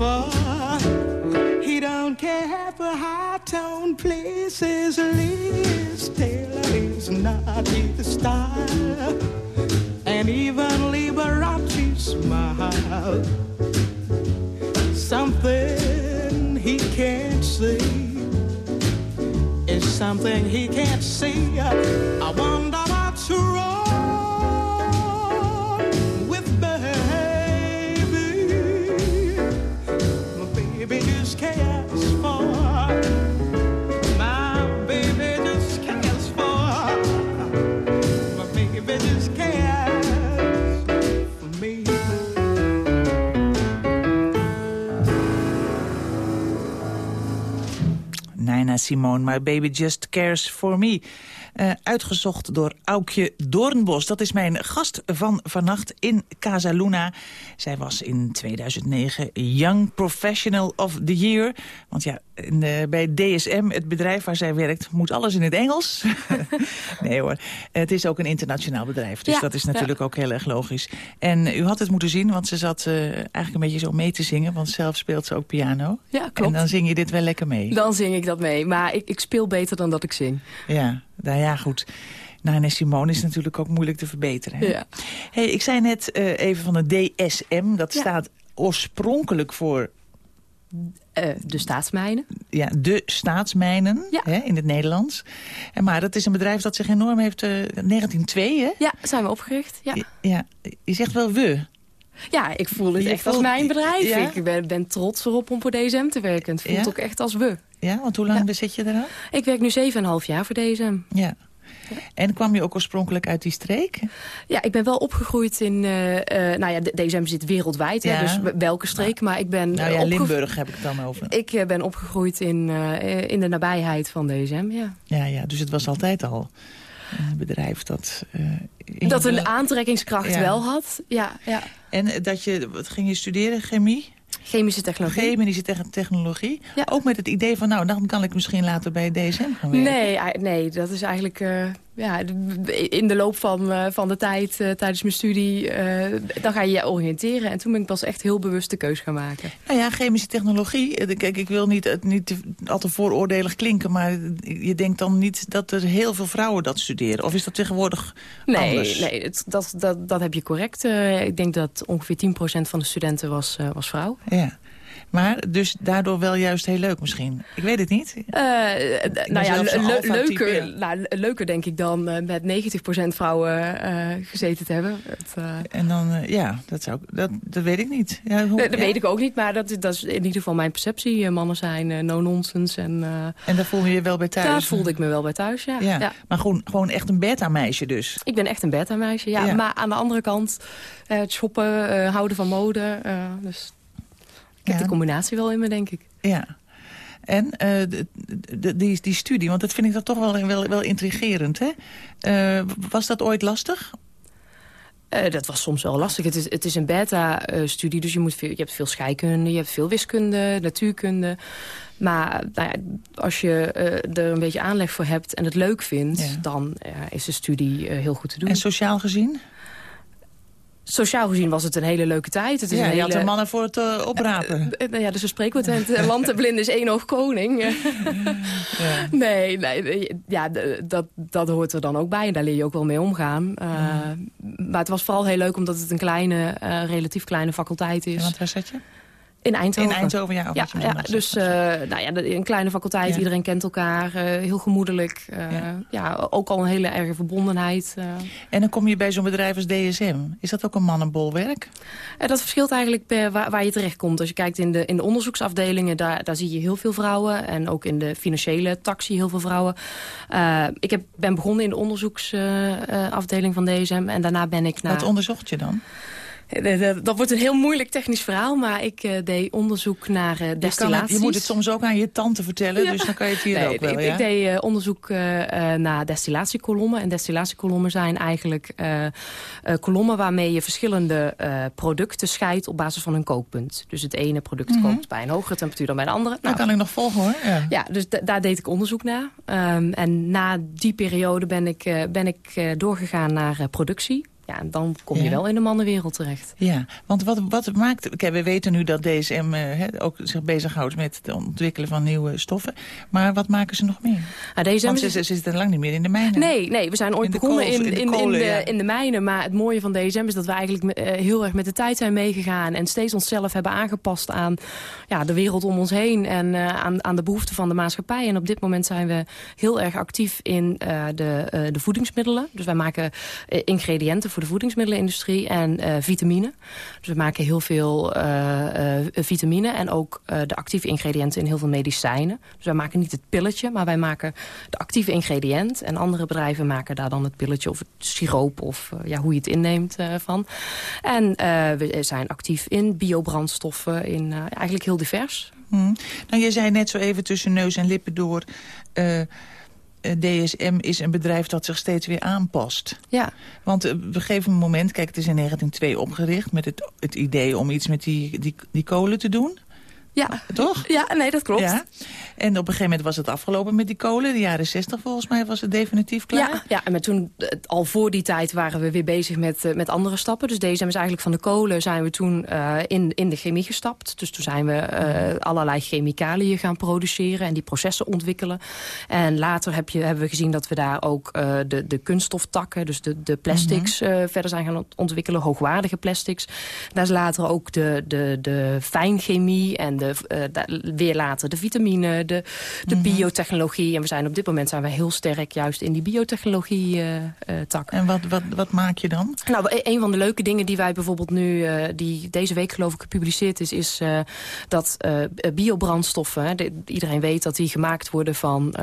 for he don't care for high tone places. Liz Taylor is not his style. And even Liberace smile. Something he can't see is something he can't see. I wonder Simone, My Baby Just Cares For Me. Eh, uitgezocht door Aukje Doornbos. Dat is mijn gast van vannacht in Casa Luna. Zij was in 2009 Young Professional of the Year. Want ja, in, bij DSM, het bedrijf waar zij werkt, moet alles in het Engels. nee hoor, het is ook een internationaal bedrijf. Dus Ja, dat is natuurlijk ook heel erg logisch. En u had het moeten zien, want ze zat eh, eigenlijk een beetje zo mee te zingen. Want zelf speelt ze ook piano. Ja, En klopt. dan zing je dit wel lekker mee. Dan zing ik dat mee. Maar ik, ik speel beter dan dat ik zing. Ja, nou ja, goed. Nina Simone is natuurlijk ook moeilijk te verbeteren. Hè? Ja. Hey, ik zei net eh, even van de DSM. Dat Ja. staat oorspronkelijk voor Eh, de staatsmijnen. ja, de staatsmijnen Ja. hè, in het Nederlands. En maar dat is een bedrijf dat zich enorm heeft... eh 1902, hè? Ja, zijn we opgericht. Ja, Ja, je zegt wel we. ja ik voel het Je echt als mijn bedrijf. Ja? Ik ben, ben trots erop om voor DSM te werken. Het voelt Ja? ook echt als we. Ja, want hoe lang zit je er al? Ik werk nu 7,5 jaar voor DSM. Ja. En kwam je ook oorspronkelijk uit die streek? Ja, ik ben wel opgegroeid in... eh, eh, nou ja, DSM zit wereldwijd, hè, dus welke streek. Maar ik ben, Nou ja, Limburg heb ik het dan over. Ik eh, ben opgegroeid in, in de nabijheid van DSM, ja. Ja, ja, dus het was altijd al een bedrijf dat... Dat een aantrekkingskracht wel had. Ja, ja. En dat je, wat ging je studeren? Chemie? Chemische technologie. Chemische te- technologie? Ja. Ook met het idee van, nou, dan kan ik misschien later bij DSM gaan werken. Nee, nee, dat is eigenlijk eh, ja, in de loop van, eh, van de tijd eh, tijdens mijn studie... eh, dan ga je je oriënteren. En toen ben ik pas echt heel bewust de keus gaan maken. Nou ja, chemische technologie. Kijk, ik wil niet, het niet al te vooroordelig klinken... maar je denkt dan niet dat er heel veel vrouwen dat studeren. Of is dat tegenwoordig Nee, anders? nee het- dat, dat, dat heb je correct. Ik denk dat ongeveer 10% van de studenten was, was vrouw. Ja. Maar dus daardoor wel juist heel leuk misschien. Ik weet het niet. Uh, nou ja, le- leuker, ja. nou, leuker denk ik dan eh, met 90% vrouwen eh, gezeten te hebben. Het, eh, En dan, eh, ja, dat, zou, dat, dat weet ik niet. Ja, hoe, dat ja? weet ik ook niet, maar dat, is- dat is in ieder geval mijn perceptie. Eh, mannen zijn eh, no-nonsense en eh, En daar voel je je wel bij thuis. daar voelde ik me wel bij thuis, ja. Ja, maar gewoon, gewoon echt een beta-meisje dus. Ik ben echt een beta-meisje, ja. Ja. Maar aan de andere kant, eh, het shoppen, eh, houden van mode. eh, dus heb Ja. die combinatie wel in me, denk ik. Ja. En eh, de, de- die, die studie, want dat vind ik dan toch wel, wel, wel intrigerend. Hè? Eh, was dat ooit lastig? Eh, dat was soms wel lastig. Het is, het is een beta-studie, dus je, moet veel, je hebt veel scheikunde, je hebt veel wiskunde, natuurkunde. Maar nou ja, als je er een beetje aanleg voor hebt en het leuk vindt... Ja. dan is de studie heel goed te doen. En sociaal gezien? Sociaal gezien was het een hele leuke tijd. Het is Ja, een je had hele... er mannen voor het eh, oprapen. Eh, nou ja, dus een spreekwoord. hè, het land te blind is één oog koning. ja. Nee, nee ja, dat, dat hoort er dan ook bij. En daar leer je ook wel mee omgaan. Eh, Maar het was vooral heel leuk omdat het een kleine, eh, relatief kleine faculteit is. Want waar zat je? In Eindhoven. In Eindhoven, ja. dus eh, nou ja, een kleine faculteit, Ja. iedereen kent elkaar, eh, heel gemoedelijk. eh, Ja. ook al een hele erge verbondenheid. En dan kom je bij zo'n bedrijf als DSM. Is dat ook een mannenbolwerk? En dat verschilt eigenlijk per waar, waar je terechtkomt. Als je kijkt in de, in de onderzoeksafdelingen, daar, daar zie je heel veel vrouwen. En ook in de financiële je heel veel vrouwen. Ik heb, ben begonnen in de onderzoeksafdeling van DSM. En daarna ben ik naar... Wat onderzocht je dan? Eh, Dat, dat wordt een heel moeilijk technisch verhaal. Maar ik eh, deed onderzoek naar eh Je, destillaties. moet het soms ook aan je tante vertellen, Ja. dus dan kan je het hier Nee, ook wel, ik, ja? ik deed eh, onderzoek eh, eh, naar destillatiekolommen. En destillatiekolommen zijn eigenlijk eh, eh, kolommen waarmee je verschillende eh, producten scheidt op basis van een kookpunt. Dus het ene product kookt bij een hogere temperatuur dan bij de andere. Dat Mhm. kan ik nog volgen, hoor. Ja. Ja, dus da- daar deed ik onderzoek naar. Ehm, en na die periode ben ik, eh, ben ik eh, doorgegaan naar eh, productie. Ja, dan kom je Ja. wel in de mannenwereld terecht. Ja, want wat, wat maakt... Kijk, we weten nu dat DSM eh, hè, ook zich bezighoudt met het ontwikkelen van nieuwe stoffen. Maar wat maken ze nog meer? Nou, deze Want hebben ze, ze zitten lang niet meer in de mijnen. Nee, nee, we zijn ooit In begonnen kool- in, in de in, de, ja. in de mijnen. Maar het mooie van DSM is dat we eigenlijk eh, heel erg met de tijd zijn meegegaan. En steeds onszelf hebben aangepast aan ja, de wereld om ons heen. En eh, aan, aan de behoeften van de maatschappij. En op dit moment zijn we heel erg actief in eh, de, eh, de voedingsmiddelen. Dus wij maken eh, ingrediënten voor de voedingsmiddelenindustrie en eh, vitamine. Dus we maken heel veel eh, vitamine. En ook de actieve ingrediënten in heel veel medicijnen. Dus wij maken niet het pilletje, maar wij maken de actieve ingrediënt. En andere bedrijven maken daar dan het pilletje of het siroop of ja, hoe je het inneemt van. En we zijn actief in biobrandstoffen, in eigenlijk heel divers. Hm. Nou, je zei net zo even tussen neus en lippen door... DSM is een bedrijf dat zich steeds weer aanpast. Ja, Want eh, op een gegeven moment, kijk, het is in 1902 opgericht... met het, het idee om iets met die, die, die kolen te doen, ja. toch? ja nee, dat klopt. Ja. En op een gegeven moment was het afgelopen met die kolen. De jaren 60 volgens mij was het definitief klaar. Ja, ja, en met toen, eh, al voor die tijd waren we weer bezig met, eh, met andere stappen. Dus DSM is eigenlijk van de kolen zijn we toen eh, in, in de chemie gestapt. Dus toen zijn we allerlei chemicaliën gaan produceren en die processen ontwikkelen. En later heb je, hebben we gezien dat we daar ook de, de kunststoftakken, dus de, de plastics, eh, verder zijn gaan ont- ontwikkelen, hoogwaardige plastics. Daar is later ook de, de, de fijnchemie en de, eh, weer later de vitamine, de, de biotechnologie. En we zijn op dit moment zijn we heel sterk juist in die biotechnologie eh, eh, tak. En wat, wat, wat maak je dan? Nou, e- een van de leuke dingen die wij bijvoorbeeld nu, die deze week geloof ik gepubliceerd is, is dat biobrandstoffen, de- iedereen weet dat die gemaakt worden van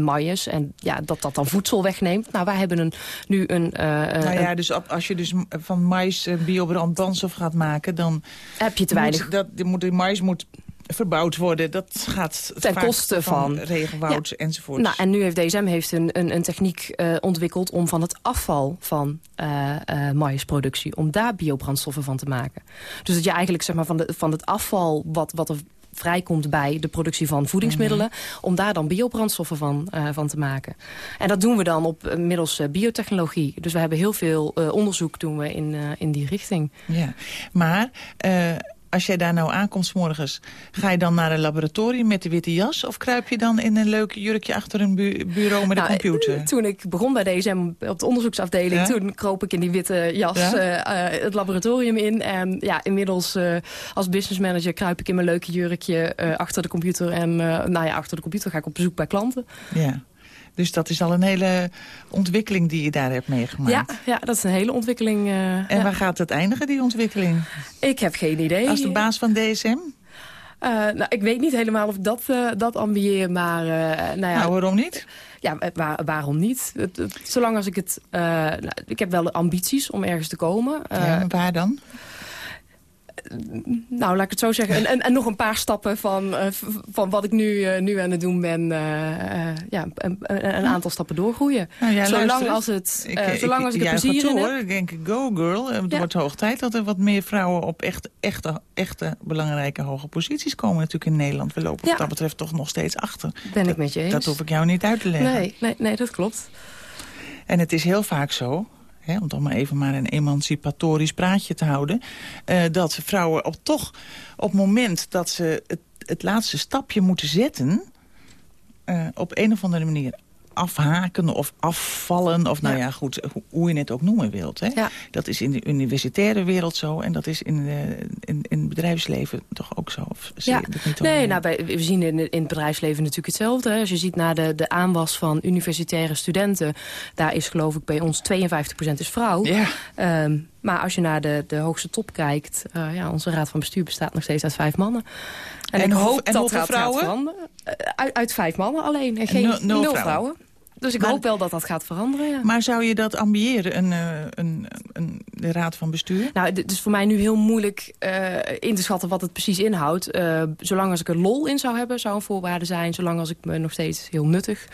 maïs en ja, dat dat dan voedsel wegneemt. Nou, wij hebben een, nu een, nou een- ja, dus als je dus van mais eh, biobrand brandstof gaat maken... dan heb je te weinig moet, dat, moet, de moet verbouwd worden. Dat gaat Ten koste van- regenwoud enzovoort. Nou, en nu heeft DSM heeft een, een, een techniek eh, ontwikkeld om van het afval van eh eh, maïsproductie, om daar biobrandstoffen van te maken. Dus dat je eigenlijk zeg maar, van, de, van het afval wat, wat er vrijkomt bij de productie van voedingsmiddelen... om daar dan biobrandstoffen van, van te maken. En dat doen we dan op middels biotechnologie. Dus we hebben heel veel onderzoek doen we in, in die richting. Ja, maar als jij daar nou aankomt 's morgens... ga je dan naar een laboratorium met de witte jas... of kruip je dan in een leuk jurkje achter een bu- bureau met een Nou, computer? eh, Toen ik begon bij DSM op de onderzoeksafdeling... Ja? toen kroop ik in die witte jas Ja? eh, eh, het laboratorium in. En ja, inmiddels als business manager kruip ik in mijn leuke jurkje... achter de computer. En nou ja, achter de computer ga ik op bezoek bij klanten. Ja. Dus dat is al een hele ontwikkeling die je daar hebt meegemaakt. Ja, ja, dat is een hele ontwikkeling. eh, En ja. waar gaat het eindigen, die ontwikkeling? Ik heb geen idee. Als de baas van DSM? Eh, nou, ik weet niet helemaal of ik dat, eh, dat ambieer, maar nou ja, Nou, waarom niet? ja, waar- waarom niet? Zolang als ik het... nou, ik heb wel ambities om ergens te komen. Ja, waar dan? Nou, laat ik het zo zeggen. En, en, en nog een paar stappen van, eh, van wat ik nu, eh, nu aan het doen ben. eh, ja, een, aantal stappen doorgroeien. Nou ja, zolang als het, Ik, eh, ik- zolang als ik er plezier in hoor. heb. Ik denk, go girl. Het Ja. wordt hoog tijd dat er wat meer vrouwen op echt, echte, echte belangrijke hoge posities komen natuurlijk in Nederland. We lopen Ja. wat dat betreft toch nog steeds achter. Ben ik met je eens. Dat hoef ik jou niet uit te leggen. Nee, nee, nee, dat klopt. En het is heel vaak zo, hè, om toch maar even maar een emancipatorisch praatje te houden... eh, dat vrouwen op, toch op het moment dat ze het, het laatste stapje moeten zetten... eh, op een of andere manier afhaken of afvallen. Of nou Ja. ja, goed, ho- hoe je het ook noemen wilt. Hè? Ja. Dat is in de universitaire wereld zo. En dat is in, de, in, in het bedrijfsleven toch ook zo. Of Ja, niet nee, nou, bij, we zien in, in het bedrijfsleven natuurlijk hetzelfde. hè. Als je ziet naar de, de aanwas van universitaire studenten... daar is geloof ik bij ons 52% is vrouw. Ja, Ehm, maar als je naar de, de hoogste top kijkt... eh, ja, onze raad van bestuur bestaat nog steeds uit vijf mannen. En, En ik hoop en dat gaat vrouwen? veranderen. Eh, uit, uit vijf mannen alleen. En geen nul- nul nul, vrouwen. vrouwen. Dus ik Maar- hoop wel dat dat gaat veranderen, ja. maar zou je dat ambiëren, een, eh, een, een, de raad van bestuur? Nou, het is voor mij nu heel moeilijk eh, in te schatten wat het precies inhoudt. Eh, zolang als ik er lol in zou hebben, zou een voorwaarde zijn. Zolang als ik me nog steeds heel nuttig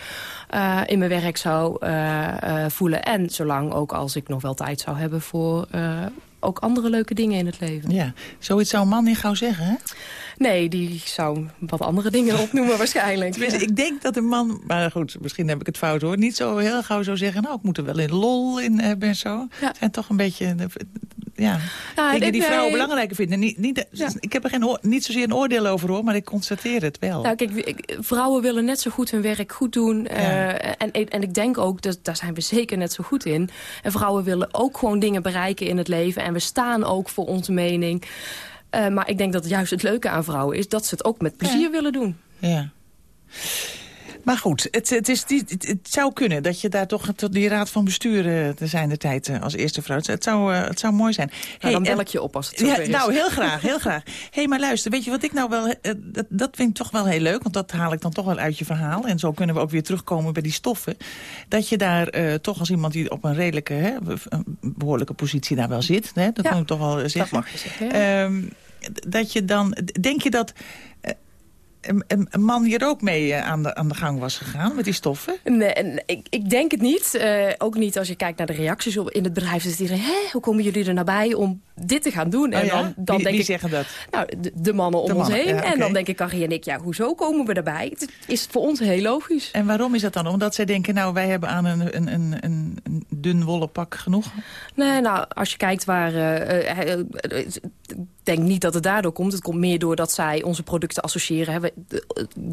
in mijn werk zou voelen. En zolang ook als ik nog wel tijd zou hebben voor ook andere leuke dingen in het leven. Ja, zoiets zou een man niet gauw zeggen, hè? Nee, die zou wat andere dingen opnoemen waarschijnlijk. Tenminste, ik denk dat een man, maar goed, misschien heb ik het fout hoor... niet zo heel gauw zou zeggen, nou, ik moet er wel in lol in hebben en zo. Ja. Zijn toch een beetje, ja, Ja, dingen die nee. vrouwen belangrijker vinden. Niet, niet, Ja. Ik heb er geen, niet zozeer een oordeel over hoor, maar ik constateer het wel. Nou, kijk, ik- vrouwen willen net zo goed hun werk goed doen. eh, en, en ik denk ook, dat, daar zijn we zeker net zo goed in. En vrouwen willen ook gewoon dingen bereiken in het leven. En we staan ook voor onze mening. Eh, maar ik denk dat juist het leuke aan vrouwen is... dat ze het ook met plezier willen doen. Ja. Maar goed, het, het, is die, het, het zou kunnen dat je daar toch tot die raad van bestuur eh, te zijn de tijd eh, als eerste vrouw. Het zou, eh, het zou mooi zijn. Nou, Hey, dan bel ik je op als het Ja, zover is. nou, heel graag, heel graag. Hé, hey, maar luister, weet je wat ik nou wel... dat, dat vind ik toch wel heel leuk, want dat haal ik dan toch wel uit je verhaal. En zo kunnen we ook weer terugkomen bij die stoffen. Dat je daar toch als iemand die op een redelijke, hè, een behoorlijke positie daar wel zit... Hè, dat Ja, moet ik toch wel zeggen. mag je zeggen. Ehm, dat je dan... Denk je dat... een, man hier ook mee eh, aan, de, aan de gang was gegaan met die stoffen? Nee, ik, ik denk het niet. Eh, ook niet als je kijkt naar de reacties op, in het bedrijf. Dus iedereen, Hé, hoe komen jullie er nou bij om dit te gaan doen? En Oh ja? dan, dan wie, denk wie ik, zeggen dat? nou, de, de mannen om De ons heen. ja, En dan denk ik, Carrie en ik, ja, hoezo komen we erbij? Het is voor ons heel logisch. En waarom is dat dan? Omdat zij denken, nou, wij hebben aan een, een, een, een, dun wollen pak genoeg. Nee, nou, als je kijkt waar... eh, denk niet dat het daardoor komt. Het komt meer doordat zij onze producten associëren. Hè. We- de-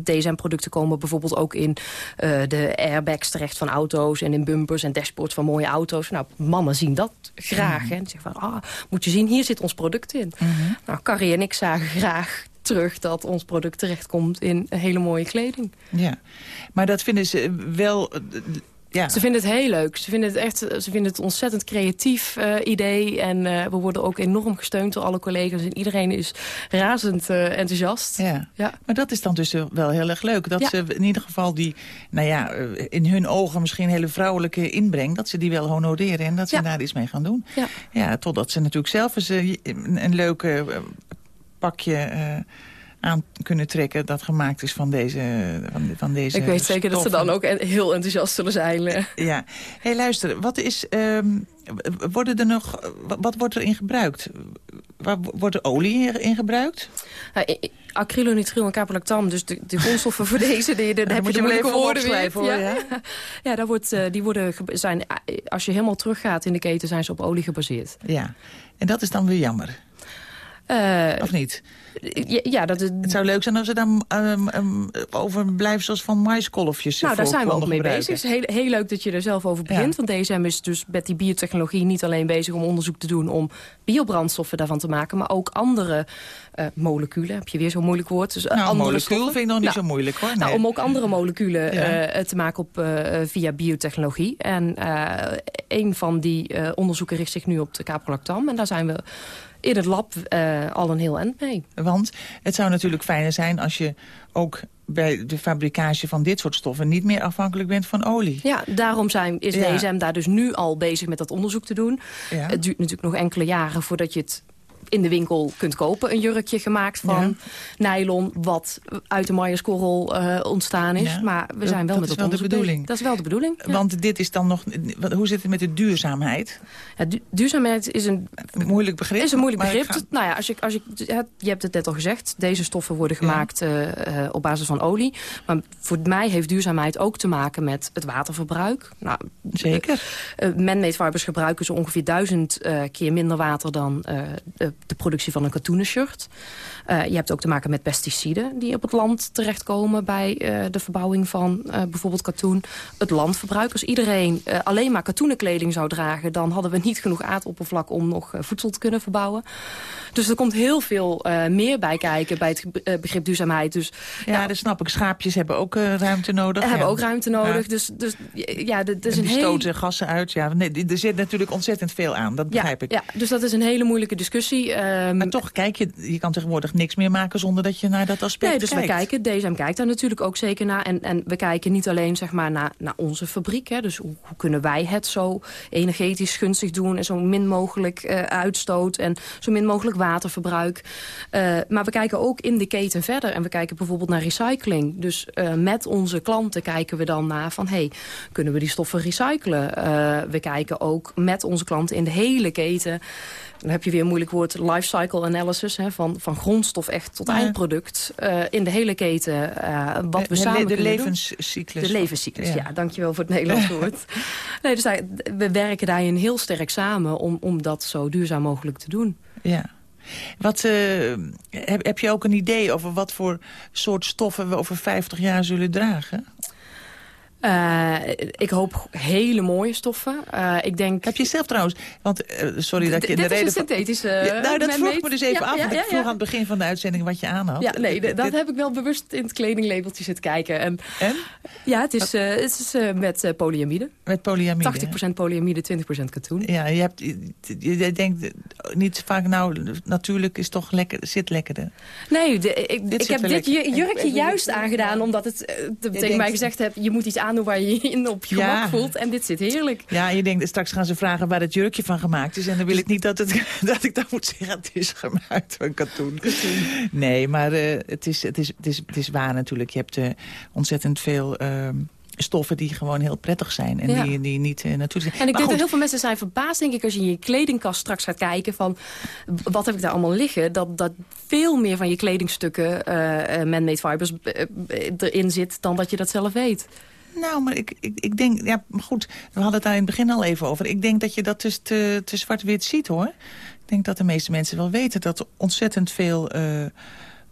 DSM-producten komen bijvoorbeeld ook in eh, de airbags terecht van auto's... en in bumpers en dashboards van mooie auto's. Nou, mannen zien dat graag. Hè. En zeggen van, ah, moet je zien, hier zit ons product in. Nou, Carrie en ik zagen graag terug dat ons product terechtkomt in hele mooie kleding. Ja, maar dat vinden ze wel... Ja, Ze vinden het heel leuk. Ze vinden het echt ze vinden het een ontzettend creatief eh, idee. En eh, we worden ook enorm gesteund door alle collega's. En iedereen is razend eh, enthousiast. ja. Ja. Maar dat is dan dus wel heel erg leuk. Dat Ja. ze in ieder geval die, nou ja, in hun ogen misschien hele vrouwelijke inbreng... dat ze die wel honoreren en dat ze daar iets mee gaan doen. Ja. Ja, totdat ze natuurlijk zelf eens een, leuke pakje aan kunnen trekken... dat gemaakt is van deze, van, van deze Ik weet zeker dat ze dan ook heel enthousiast zullen zijn. eh. Ja. hey, luister, wat is... ehm, worden er nog... Wat wordt er in gebruikt? Wordt er olie in- gebruikt? Acrylonitrile en caprolactam, dus de, de grondstoffen voor deze, die, daar heb moet je de moeilijke even woorden weer. opschrijven, hoor, ja, ja daar wordt, eh, die worden, zijn, eh, als je helemaal teruggaat in de keten, zijn ze op olie gebaseerd. Ja. En dat is dan weer jammer. Uh, of niet? Ja, dat het... het zou leuk zijn als er dan um, um, overblijfsels van maiskolfjes Nou, daar zijn we ook mee bezig. Het is heel, heel leuk dat je er zelf over begint. Want DSM is dus met die biotechnologie niet alleen bezig om onderzoek te doen... om biobrandstoffen daarvan te maken, maar ook andere uh, moleculen. Heb je weer zo'n moeilijk woord? Dus, nou, andere molecuul stoffen. vind ik nog niet nou, zo moeilijk hoor. Nou, Nee. Nou, om ook andere moleculen ja. te maken op, via biotechnologie. En een van die onderzoeken richt zich nu op de caprolactam. En daar zijn we in het lab uh, al een heel eind mee. Want het zou natuurlijk fijner zijn als je ook bij de fabricage van dit soort stoffen niet meer afhankelijk bent van olie. Ja, daarom zijn, is Ja. DSM daar dus nu al bezig met dat onderzoek te doen. Ja. Het duurt natuurlijk nog enkele jaren voordat je het in de winkel kunt kopen. Een jurkje gemaakt van nylon wat uit de Mayerskorrel uh, ontstaan is. Ja. Maar we zijn wel Dat met is wel de bedoeling. Dat is wel de bedoeling. ja. Want dit is dan nog... Hoe zit het met de duurzaamheid? Du- duurzaamheid is een Een moeilijk begrip. is een moeilijk begrip. ga- Nou ja, als je, als je, je hebt het net al gezegd. Deze stoffen worden gemaakt eh, eh, op basis van olie. Maar voor mij heeft duurzaamheid ook te maken met het waterverbruik. Nou, Zeker. eh, man-made fibers gebruiken zo ongeveer duizend eh, keer minder water dan eh, de, productie van een katoenen shirt. Eh, je hebt ook te maken met pesticiden die op het land terechtkomen bij eh, de verbouwing van eh, bijvoorbeeld katoen. Het landverbruik. Als iedereen alleen maar katoenen kleding zou dragen, dan hadden we niet genoeg aardoppervlak om nog voedsel te kunnen verbouwen. Dus er komt heel veel meer bij kijken bij het begrip duurzaamheid. Dus Ja, dat snap ik. Schaapjes hebben ook ruimte nodig. hebben Ja. ook ruimte nodig. Ja. Dus, dus ja, dit is En een die stoten gassen uit. Ja, nee, er zit natuurlijk ontzettend veel aan. Dat begrijp ik. ja, dus dat is een hele moeilijke discussie. Ehm, Maar toch, kijk, je, je kan tegenwoordig niks meer maken zonder dat je naar dat aspect Nee, dus kijkt. we kijken, DSM kijkt daar natuurlijk ook zeker naar. En, en we kijken niet alleen zeg maar, naar, naar onze fabriek. Hè, dus hoe, hoe kunnen wij het zo energetisch gunstig doen... en zo min mogelijk eh, uitstoot en zo min mogelijk waterverbruik. Eh, maar we kijken ook in de keten verder. En we kijken bijvoorbeeld naar recycling. Dus eh, met onze klanten kijken we dan naar van... hey, kunnen we die stoffen recyclen? We kijken ook met onze klanten in de hele keten... Dan heb je weer een moeilijk woord, life cycle analysis. Hè, van, van grondstof echt tot Ja. eindproduct. eh, in de hele keten, eh, wat we de, samen de, de doen. levenscyclus. De levenscyclus, ja. Ja. dankjewel voor het Nederlands woord. nee, dus daar- we werken daarin heel sterk samen om, om dat zo duurzaam mogelijk te doen. Ja. Wat, eh, heb, heb je ook een idee over wat voor soort stoffen we over 50 jaar zullen dragen? Eh, ik hoop hele mooie stoffen. Eh, ik denk... Heb je zelf trouwens, want eh, sorry dat ik in Dit de is een reden van- synthetische... Ja, nou, dat vroeg me dus even Ja, af. ja, want ik vroeg aan het begin van de uitzending wat je aan had. Ja, nee, Dit- dat heb ik wel bewust in het kledinglabeltje zitten kijken. En, En? ja, het is, het is met polyamide. Met polyamide. 80% polyamide, 20% katoen. Ja, je, hebt, je, je denkt niet vaak, nou, natuurlijk is toch lekker, zit lekkerder. Nee, de- ik, Dit ik heb dit lekker. jurkje juist aangedaan... omdat het te- tegen mij gezegd hebt... je moet iets waar je je in op je Ja. gemak voelt. En dit zit heerlijk. Ja, je denkt, straks gaan ze vragen waar het jurkje van gemaakt is. En dan wil ik niet dat, het, dat ik dan moet zeggen, het is gemaakt van katoen. Nee, maar eh, het, is, het, is, het, is, het is waar natuurlijk. Je hebt eh, ontzettend veel ehm, stoffen die gewoon heel prettig zijn. En Ja. die, die niet eh, natuurlijk zijn. En ik Maar denk dat heel veel mensen zijn verbaasd, denk ik... als je in je kledingkast straks gaat kijken van... wat heb ik daar allemaal liggen? Dat, dat veel meer van je kledingstukken, eh, man-made fibers, erin zit... dan dat je dat zelf weet. Nou, maar ik, ik, ik denk, ja, maar goed, we hadden het daar in het begin al even over. Ik denk dat je dat dus te, te zwart-wit ziet, hoor. Ik denk dat de meeste mensen wel weten dat ontzettend veel eh,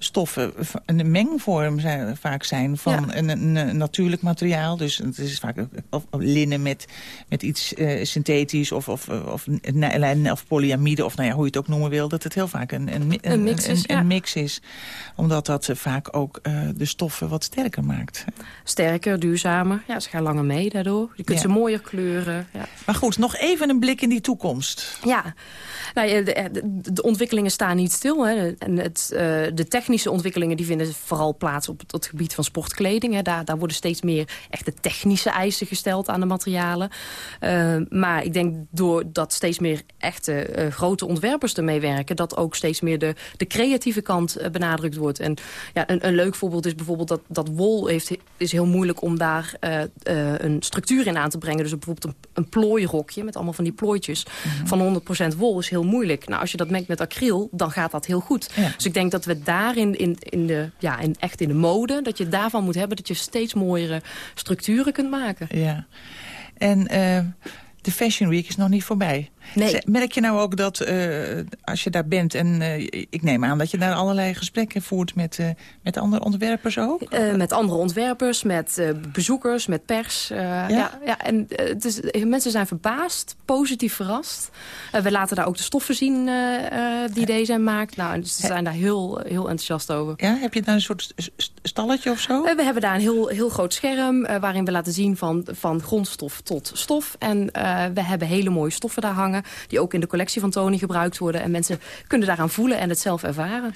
stoffen een mengvorm zijn, vaak zijn van Ja. een, een, een natuurlijk materiaal. Dus het is vaak of, of linnen met, met iets eh, synthetisch of, of, of, nylon of polyamide of nou ja, hoe je het ook noemen wil. Dat het heel vaak een, een, Een mix is, een, ja. een mix is. Omdat dat eh, vaak ook eh, de stoffen wat sterker maakt. Sterker, duurzamer. Ja, ze gaan langer mee daardoor. Je kunt Ja. ze mooier kleuren. Ja. Maar goed, nog even een blik in die toekomst. Ja, nou, de, de, de ontwikkelingen staan niet stil. Hè. En het, de technische ontwikkelingen die vinden vooral plaats op het, het gebied van sportkleding. Hè. Daar, daar worden steeds meer echte technische eisen gesteld aan de materialen. Eh, maar ik denk doordat steeds meer echte eh, grote ontwerpers ermee werken... dat ook steeds meer de, de creatieve kant eh, benadrukt wordt. En ja, een, een leuk voorbeeld is bijvoorbeeld dat, dat wol heeft, is heel moeilijk om daar een structuur in aan te brengen. Dus bijvoorbeeld een, een plooirokje met allemaal van die plooitjes van 100% wol is heel moeilijk. Nou, als je dat mengt met acryl, dan gaat dat heel goed. Ja. Dus ik denk dat we daarin, in, in de, ja, in, echt in de mode, dat je daarvan moet hebben dat je steeds mooiere structuren kunt maken. Ja. En eh, de Fashion Week is nog niet voorbij. Nee. Merk je nou ook dat uh, als je daar bent... en uh, ik neem aan dat je daar allerlei gesprekken voert met, uh, met andere ontwerpers ook? met andere ontwerpers, met bezoekers, met pers. Ja? ja? Ja, en dus, mensen zijn verbaasd, positief verrast. we laten daar ook de stoffen zien die deze maakt. Nou, ze zijn daar heel, heel enthousiast over. Ja, heb je daar een soort stalletje of zo? we hebben daar een heel, heel groot scherm... waarin we laten zien van, van grondstof tot stof. En we hebben hele mooie stoffen daar hangen... die ook in de collectie van Tony gebruikt worden. En mensen kunnen daaraan voelen en het zelf ervaren.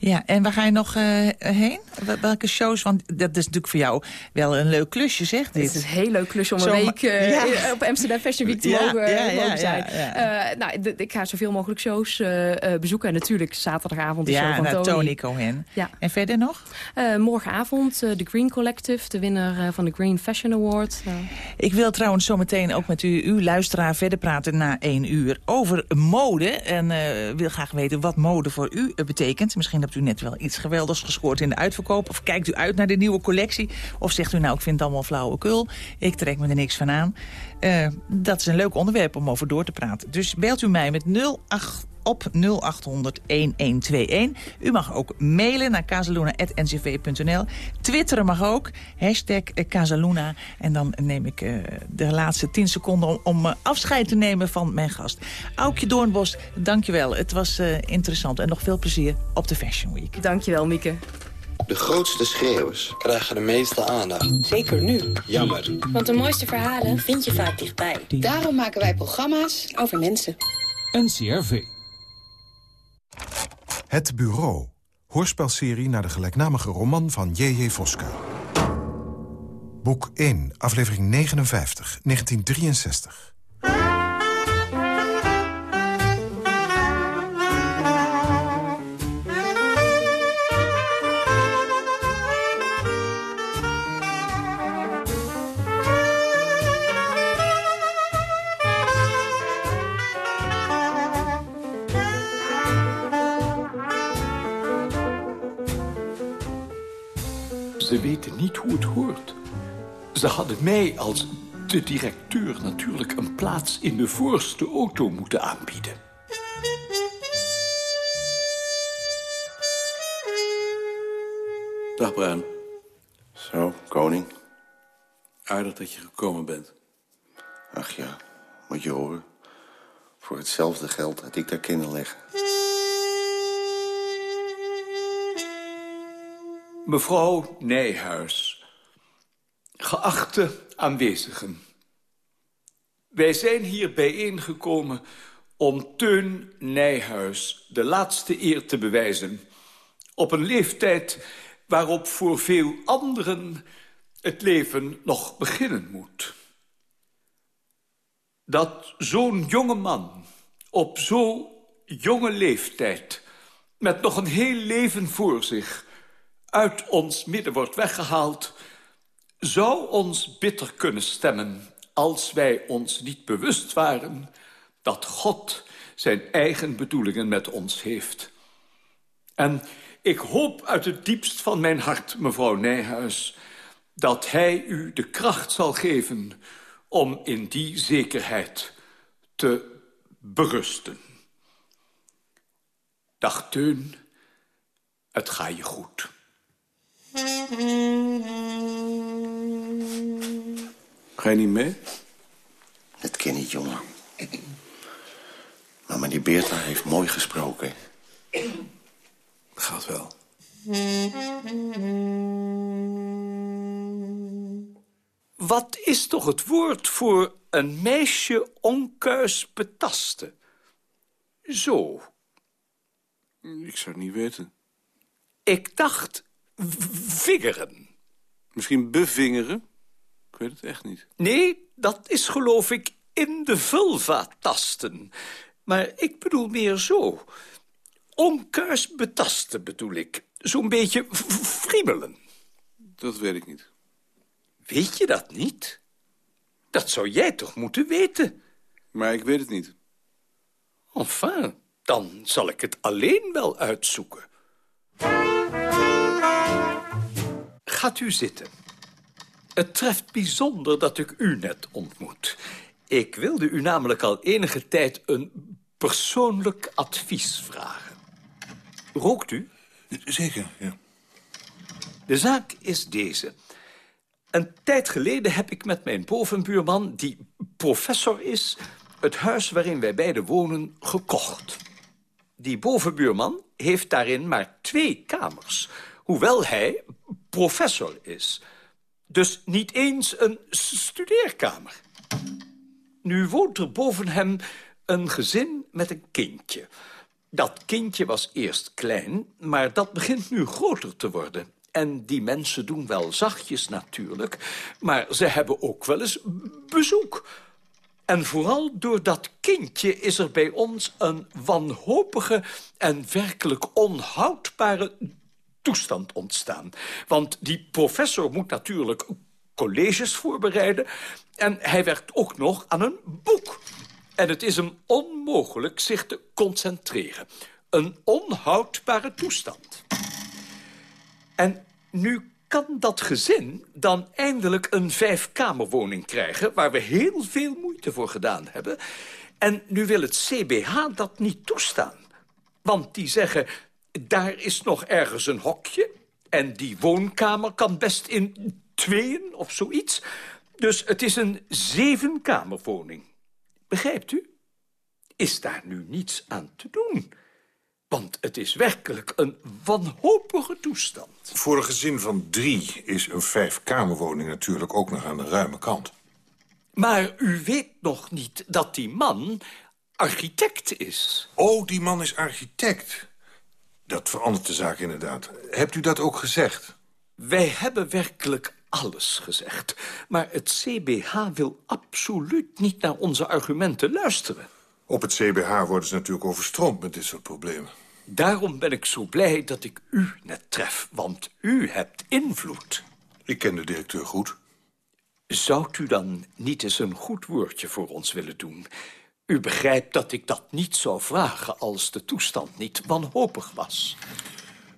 Ja, en waar ga je nog uh, heen? Welke shows? Want dat is natuurlijk voor jou wel een leuk klusje, zeg dit. Het is een heel leuk klusje om een week uh, ja. op Amsterdam Fashion Week te ja, mogen, ja, mogen zijn. Uh, nou, ik ga zoveel mogelijk shows bezoeken. En natuurlijk zaterdagavond de show van nou, Tony. Tony Cohen. Ja. En verder nog? morgenavond de Green Collective, de winnaar van de Green Fashion Award. Ik wil trouwens zometeen ook met u, uw luisteraar, verder praten na één uur over mode. En wil graag weten wat mode voor u betekent. Misschien hebt u net wel iets geweldigs gescoord in de uitverkoop? Of kijkt u uit naar de nieuwe collectie? Of zegt u nou, ik vind het allemaal flauwekul. Ik trek me er niks van aan. Uh, dat is een leuk onderwerp om over door te praten. Dus belt u mij met 08 op 0800 1121. U mag ook mailen naar casaluna.ncv.nl. Twitteren mag ook. Hashtag Casaluna. En dan neem ik uh, de laatste 10 seconden om, om uh, afscheid te nemen van mijn gast. Aukje Doornbos, dankjewel. Het was uh, interessant. En nog veel plezier op de Fashion Week. Dankjewel, Mieke. De grootste schreeuwers krijgen de meeste aandacht. Zeker nu. Jammer. Want de mooiste verhalen vind je vaak dichtbij. Daarom maken wij programma's over mensen. NCRV. Het Bureau. Hoorspelserie naar de gelijknamige roman van J.J. Voska. Boek 1, aflevering 59, 1963. Ze weten niet hoe het hoort. Ze hadden mij als de directeur natuurlijk een plaats in de voorste auto moeten aanbieden. Dag, Bruin. Zo, koning. Aardig dat je gekomen bent. Ach ja, moet je horen. Voor hetzelfde geld had ik daar kinderen leggen. Mevrouw Nijhuis, geachte aanwezigen. Wij zijn hier bijeengekomen om Teun Nijhuis de laatste eer te bewijzen... op een leeftijd waarop voor veel anderen het leven nog beginnen moet. Dat zo'n jonge man op zo'n jonge leeftijd... met nog een heel leven voor zich uit ons midden wordt weggehaald... zou ons bitter kunnen stemmen als wij ons niet bewust waren... dat God zijn eigen bedoelingen met ons heeft. En ik hoop uit het diepst van mijn hart, mevrouw Nijhuis... dat hij u de kracht zal geven om in die zekerheid te berusten. Dag Teun, het ga je goed. Ga je niet mee? Dat ken niet, jongen. Maar meneer Beerta heeft mooi gesproken. Gaat wel. Wat is toch het woord voor een meisje onkuis betasten? Zo. Ik zou het niet weten. Ik dacht vingeren. Misschien bevingeren? Ik weet het echt niet. Nee, dat is geloof ik in de vulva tasten. Maar ik bedoel meer zo. Onkuis betasten bedoel ik. Zo'n beetje friemelen. Dat weet ik niet. Weet je dat niet? Dat zou jij toch moeten weten? Maar ik weet het niet. Enfin, dan zal ik het alleen wel uitzoeken. Gaat u zitten. Het treft bijzonder dat ik u net ontmoet. Ik wilde u namelijk al enige tijd een persoonlijk advies vragen. Rookt u? Zeker, ja. De zaak is deze. Een tijd geleden heb ik met mijn bovenbuurman, die professor is... het huis waarin wij beiden wonen, gekocht. Die bovenbuurman heeft daarin maar twee kamers... hoewel hij professor is. Dus niet eens een studeerkamer. Nu woont er boven hem een gezin met een kindje. Dat kindje was eerst klein, maar dat begint nu groter te worden. En die mensen doen wel zachtjes natuurlijk, maar ze hebben ook wel eens bezoek. En vooral door dat kindje is er bij ons een wanhopige en werkelijk onhoudbare toestand ontstaan. Want die professor moet natuurlijk colleges voorbereiden... en hij werkt ook nog aan een boek. En het is hem onmogelijk zich te concentreren. Een onhoudbare toestand. En nu kan dat gezin dan eindelijk een vijfkamerwoning krijgen... waar we heel veel moeite voor gedaan hebben. En nu wil het CBH dat niet toestaan. Want die zeggen, daar is nog ergens een hokje... en die woonkamer kan best in tweeën of zoiets. Dus het is een zevenkamerwoning. Begrijpt u? Is daar nu niets aan te doen? Want het is werkelijk een wanhopige toestand. Voor een gezin van drie is een vijfkamerwoning natuurlijk ook nog aan de ruime kant. Maar u weet nog niet dat die man architect is. Oh, die man is architect. Dat verandert de zaak inderdaad. Hebt u dat ook gezegd? Wij hebben werkelijk alles gezegd. Maar het CBH wil absoluut niet naar onze argumenten luisteren. Op het CBH worden ze natuurlijk overstroomd met dit soort problemen. Daarom ben ik zo blij dat ik u net tref, want u hebt invloed. Ik ken de directeur goed. Zou u dan niet eens een goed woordje voor ons willen doen? U begrijpt dat ik dat niet zou vragen als de toestand niet wanhopig was.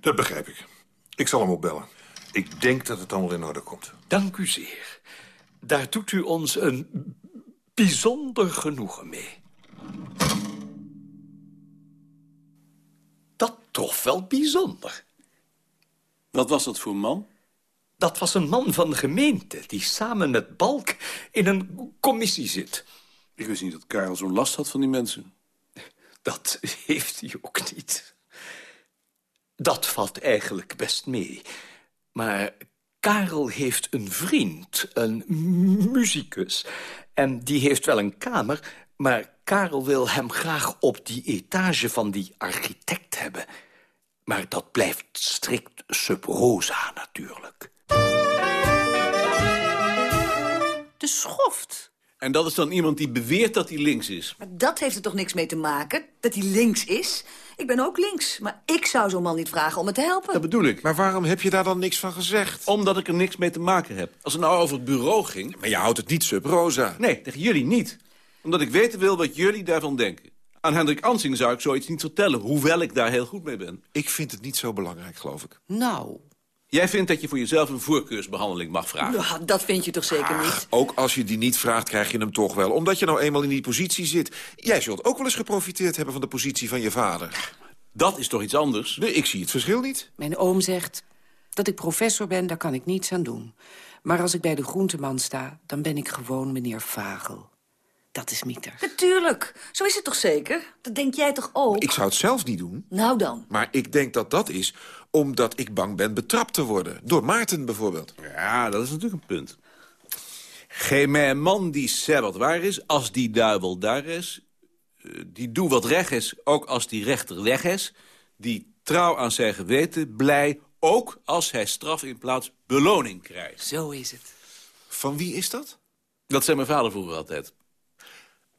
Dat begrijp ik. Ik zal hem opbellen. Ik denk dat het allemaal in orde komt. Dank u zeer. Daar doet u ons een bijzonder genoegen mee. Dat trof wel bijzonder. Wat was dat voor man? Dat was een man van de gemeente... die samen met Balk in een commissie zit. Ik wist niet dat Karel zo'n last had van die mensen. Dat heeft hij ook niet. Dat valt eigenlijk best mee. Maar Karel heeft een vriend, een muzikus. En die heeft wel een kamer, maar Karel wil hem graag op die etage van die architect hebben. Maar dat blijft strikt sub rosa natuurlijk. De schoft. En dat is dan iemand die beweert dat hij links is? Maar dat heeft er toch niks mee te maken, dat hij links is? Ik ben ook links, maar ik zou zo'n man niet vragen om me te helpen. Dat bedoel ik. Maar waarom heb je daar dan niks van gezegd? Omdat ik er niks mee te maken heb. Als het nou over het bureau ging... Maar je houdt het niet sub rosa. Nee, tegen jullie niet. Omdat ik weten wil wat jullie daarvan denken. Aan Hendrik Ansing zou ik zoiets niet vertellen, hoewel ik daar heel goed mee ben. Ik vind het niet zo belangrijk, geloof ik. Nou, Jij vindt dat je voor jezelf een voorkeursbehandeling mag vragen? nou, dat vind je toch zeker niet? Ook als je die niet vraagt, krijg je hem toch wel. Omdat je nou eenmaal in die positie zit. Jij zult ook wel eens geprofiteerd hebben van de positie van je vader. Dat is toch iets anders? Nee, ik zie het verschil niet. Mijn oom zegt dat ik professor ben, daar kan ik niets aan doen. Maar als ik bij de groenteman sta, dan ben ik gewoon meneer Vagel. Dat is Mieter. Natuurlijk, zo is het toch zeker? Dat denk jij toch ook? Ik zou het zelf niet doen. Nou dan. Maar ik denk dat dat is omdat ik bang ben betrapt te worden. Door Maarten bijvoorbeeld. Ja, dat is natuurlijk een punt. Geef mij een man die zei wat waar is, als die duivel daar is. eh, Die doe wat recht is, ook als die rechter weg is. Die trouw aan zijn geweten, blij, ook als hij straf in plaats beloning krijgt. Zo is het. Van wie is dat? Dat zei mijn vader vroeger altijd.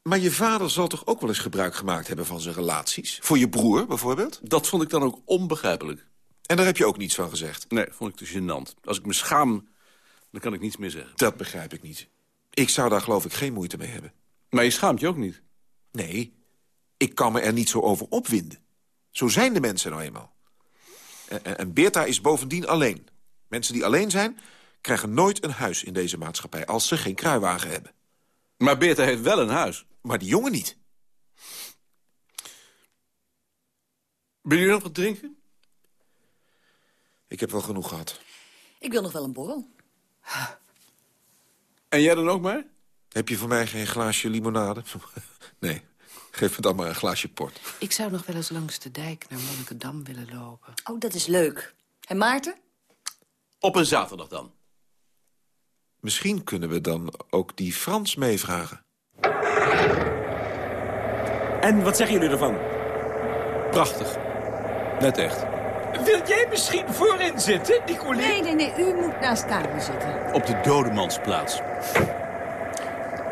Maar je vader zal toch ook wel eens gebruik gemaakt hebben van zijn relaties? Voor je broer bijvoorbeeld? Dat vond ik dan ook onbegrijpelijk. En daar heb je ook niets van gezegd? Nee, vond ik te gênant. Als ik me schaam, dan kan ik niets meer zeggen. Dat begrijp ik niet. Ik zou daar geloof ik geen moeite mee hebben. Maar je schaamt je ook niet. Nee, ik kan me er niet zo over opwinden. Zo zijn de mensen nou eenmaal. En, en- Beerta is bovendien alleen. Mensen die alleen zijn, krijgen nooit een huis in deze maatschappij... als ze geen kruiwagen hebben. Maar Beerta heeft wel een huis. Maar die jongen niet. Wil je nog wat drinken? Ik heb wel genoeg gehad. Ik wil nog wel een borrel. En jij dan ook maar? Heb je voor mij geen glaasje limonade? nee, geef me dan maar een glaasje port. Ik zou nog wel eens langs de dijk naar Monnikendam willen lopen. Oh, dat is leuk. En Maarten? Op een zaterdag dan. Misschien kunnen we dan ook die Frans meevragen. En wat zeggen jullie ervan? Prachtig. Net echt. Wil jij misschien voorin zitten, Nicolien? Nee, nee, nee. U moet naast Karel zitten. Op de dodemansplaats.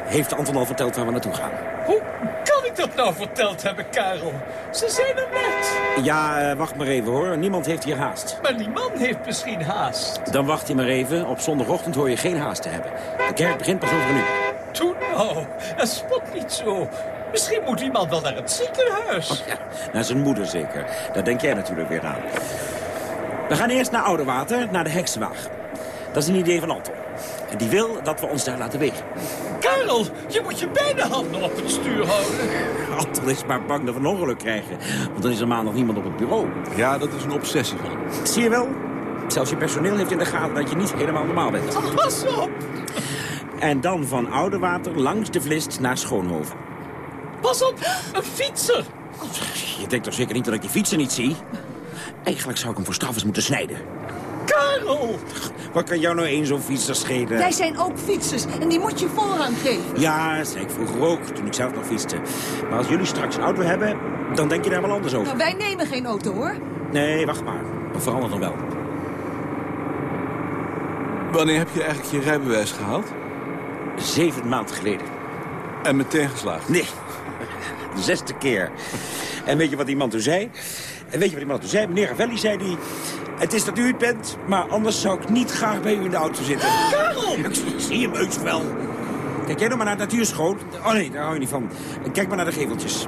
Heeft Anton al verteld waar we naartoe gaan? Hoe kan ik dat nou verteld hebben, Karel? Ze zijn er net. Ja, eh, wacht maar even hoor. Niemand heeft hier haast. Maar die man heeft misschien haast. Dan wacht je maar even. Op zondagochtend hoor je geen haast te hebben. De kerk begint pas over een uur. Toen nou, en spot niet zo. Misschien moet die man wel naar het ziekenhuis. Oh, ja, naar zijn moeder zeker. Daar denk jij natuurlijk weer aan. We gaan eerst naar Oudewater, naar de heksenwaag. Dat is een idee van Anton. En die wil dat we ons daar laten wegen. Karel, je moet je beide handen op het stuur houden. Anton is maar bang dat we een ongeluk krijgen. Want dan is er maandag niemand op het bureau. Ja, dat is een obsessie van hem. Zie je wel? Zelfs je personeel heeft in de gaten dat je niet helemaal normaal bent. Oh, pas op! En dan van Oudewater langs de Vlist naar Schoonhoven. Pas op, een fietser! Je denkt toch zeker niet dat ik die fietsen niet zie? Eigenlijk zou ik hem voor straf eens moeten snijden. Karel! Wat kan jou nou één zo'n fietser schelen? Wij zijn ook fietsers en die moet je voorrang geven. Ja, zei ik vroeger ook, toen ik zelf nog fietste. Maar als jullie straks een auto hebben, dan denk je daar wel anders over. Nou, wij nemen geen auto, hoor. Nee, wacht maar. Dat verandert nog wel. Wanneer heb je eigenlijk je rijbewijs gehaald? Zeven maanden geleden. En meteen geslaagd? Nee, de zesde keer. En weet je wat die man toen zei? En weet je wat die man toen zei? Meneer Ravelli zei die... Het is dat u het bent, maar anders zou ik niet graag bij u in de auto zitten. Karel! Ik zie hem heus wel. Kijk jij nou maar naar het natuurschoon. Oh nee, daar hou je niet van. Kijk maar naar de geveltjes.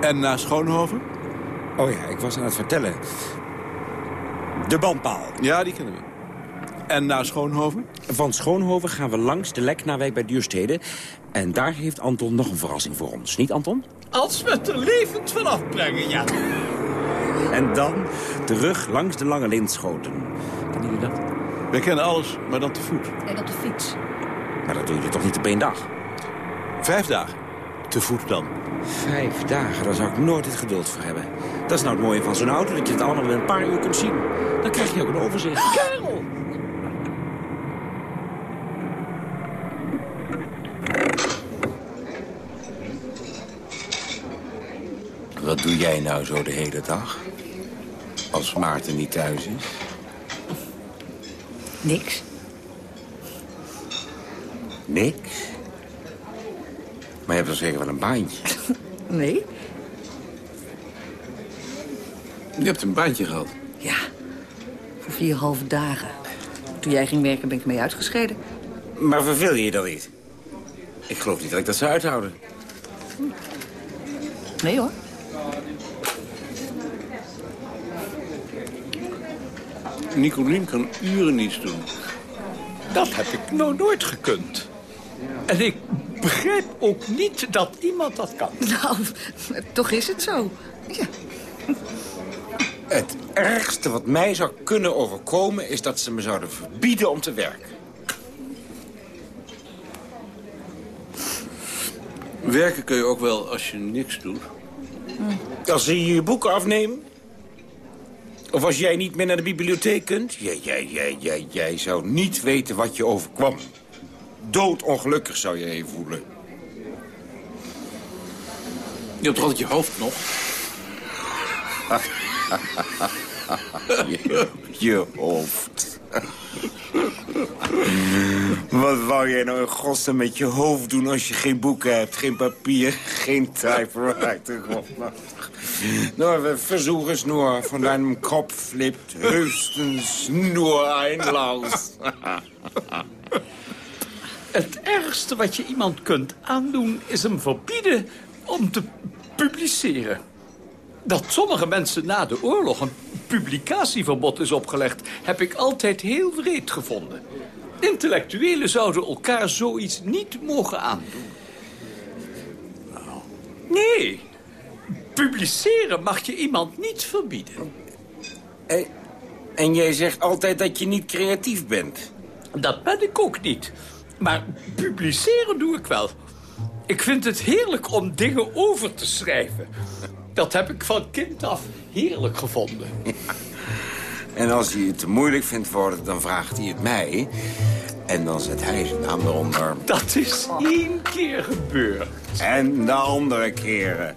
En naar Schoonhoven? Oh ja, ik was aan het vertellen. De bandpaal. Ja, die kennen we. En naar Schoonhoven? Van Schoonhoven gaan we langs de Leknawijk bij Duurstede. En daar heeft Anton nog een verrassing voor ons. Niet, Anton? Als we het er levend vanaf brengen, ja. En dan terug langs de Lange Lindschoten. Kennen jullie dat? Wij kennen alles, maar dan te voet. En op de fiets. Maar dat doe je toch niet op één dag? Vijf dagen. Te voet dan. Vijf dagen, daar zou ik nooit het geduld voor hebben. Dat is nou het mooie van zo'n auto, dat je het allemaal in een paar uur kunt zien. Dan krijg je ook een overzicht. Karel! Wat doe jij nou zo de hele dag? Als Maarten niet thuis is? Niks. Niks? Maar je hebt dan zeker wel een baantje? Nee? Je hebt een baantje gehad. Ja, voor vier halve dagen. Toen jij ging werken ben ik mee uitgescheiden. Maar verveel je je dan niet? Ik geloof niet dat ik dat zou uithouden. Nee hoor. Nicolien kan uren niets doen. Dat heb ik nou nooit gekund. En ik begrijp ook niet dat iemand dat kan. Nou, toch is het zo. Ja. Het ergste wat mij zou kunnen overkomen... is dat ze me zouden verbieden om te werken. Werken kun je ook wel als je niks doet. Als ze je je boeken afnemen? Of als jij niet meer naar de bibliotheek kunt? Jij, jij, jij, jij, jij zou niet weten wat je overkwam. Doodongelukkig zou je je voelen. Je hebt toch altijd je hoofd nog? je, je hoofd. Wat wou jij nou in godsnaam met je hoofd doen als je geen boeken hebt, geen papier, geen typewriter? Nou, versuch es nur. Von deinem Kopf lebt höchstens nur ein Laus. Het ergste wat je iemand kunt aandoen is hem verbieden om te publiceren. Dat sommige mensen na de oorlog een publicatieverbod is opgelegd... heb ik altijd heel wreed gevonden. Intellectuelen zouden elkaar zoiets niet mogen aandoen. Nee, publiceren mag je iemand niet verbieden. Hey, en jij zegt altijd dat je niet creatief bent. Dat ben ik ook niet. Maar publiceren doe ik wel. Ik vind het heerlijk om dingen over te schrijven. Dat heb ik van kind af heerlijk gevonden. En als hij het te moeilijk vindt worden, dan vraagt hij het mij. En dan zet hij zijn naam eronder. Dat is één keer gebeurd. En de andere keren.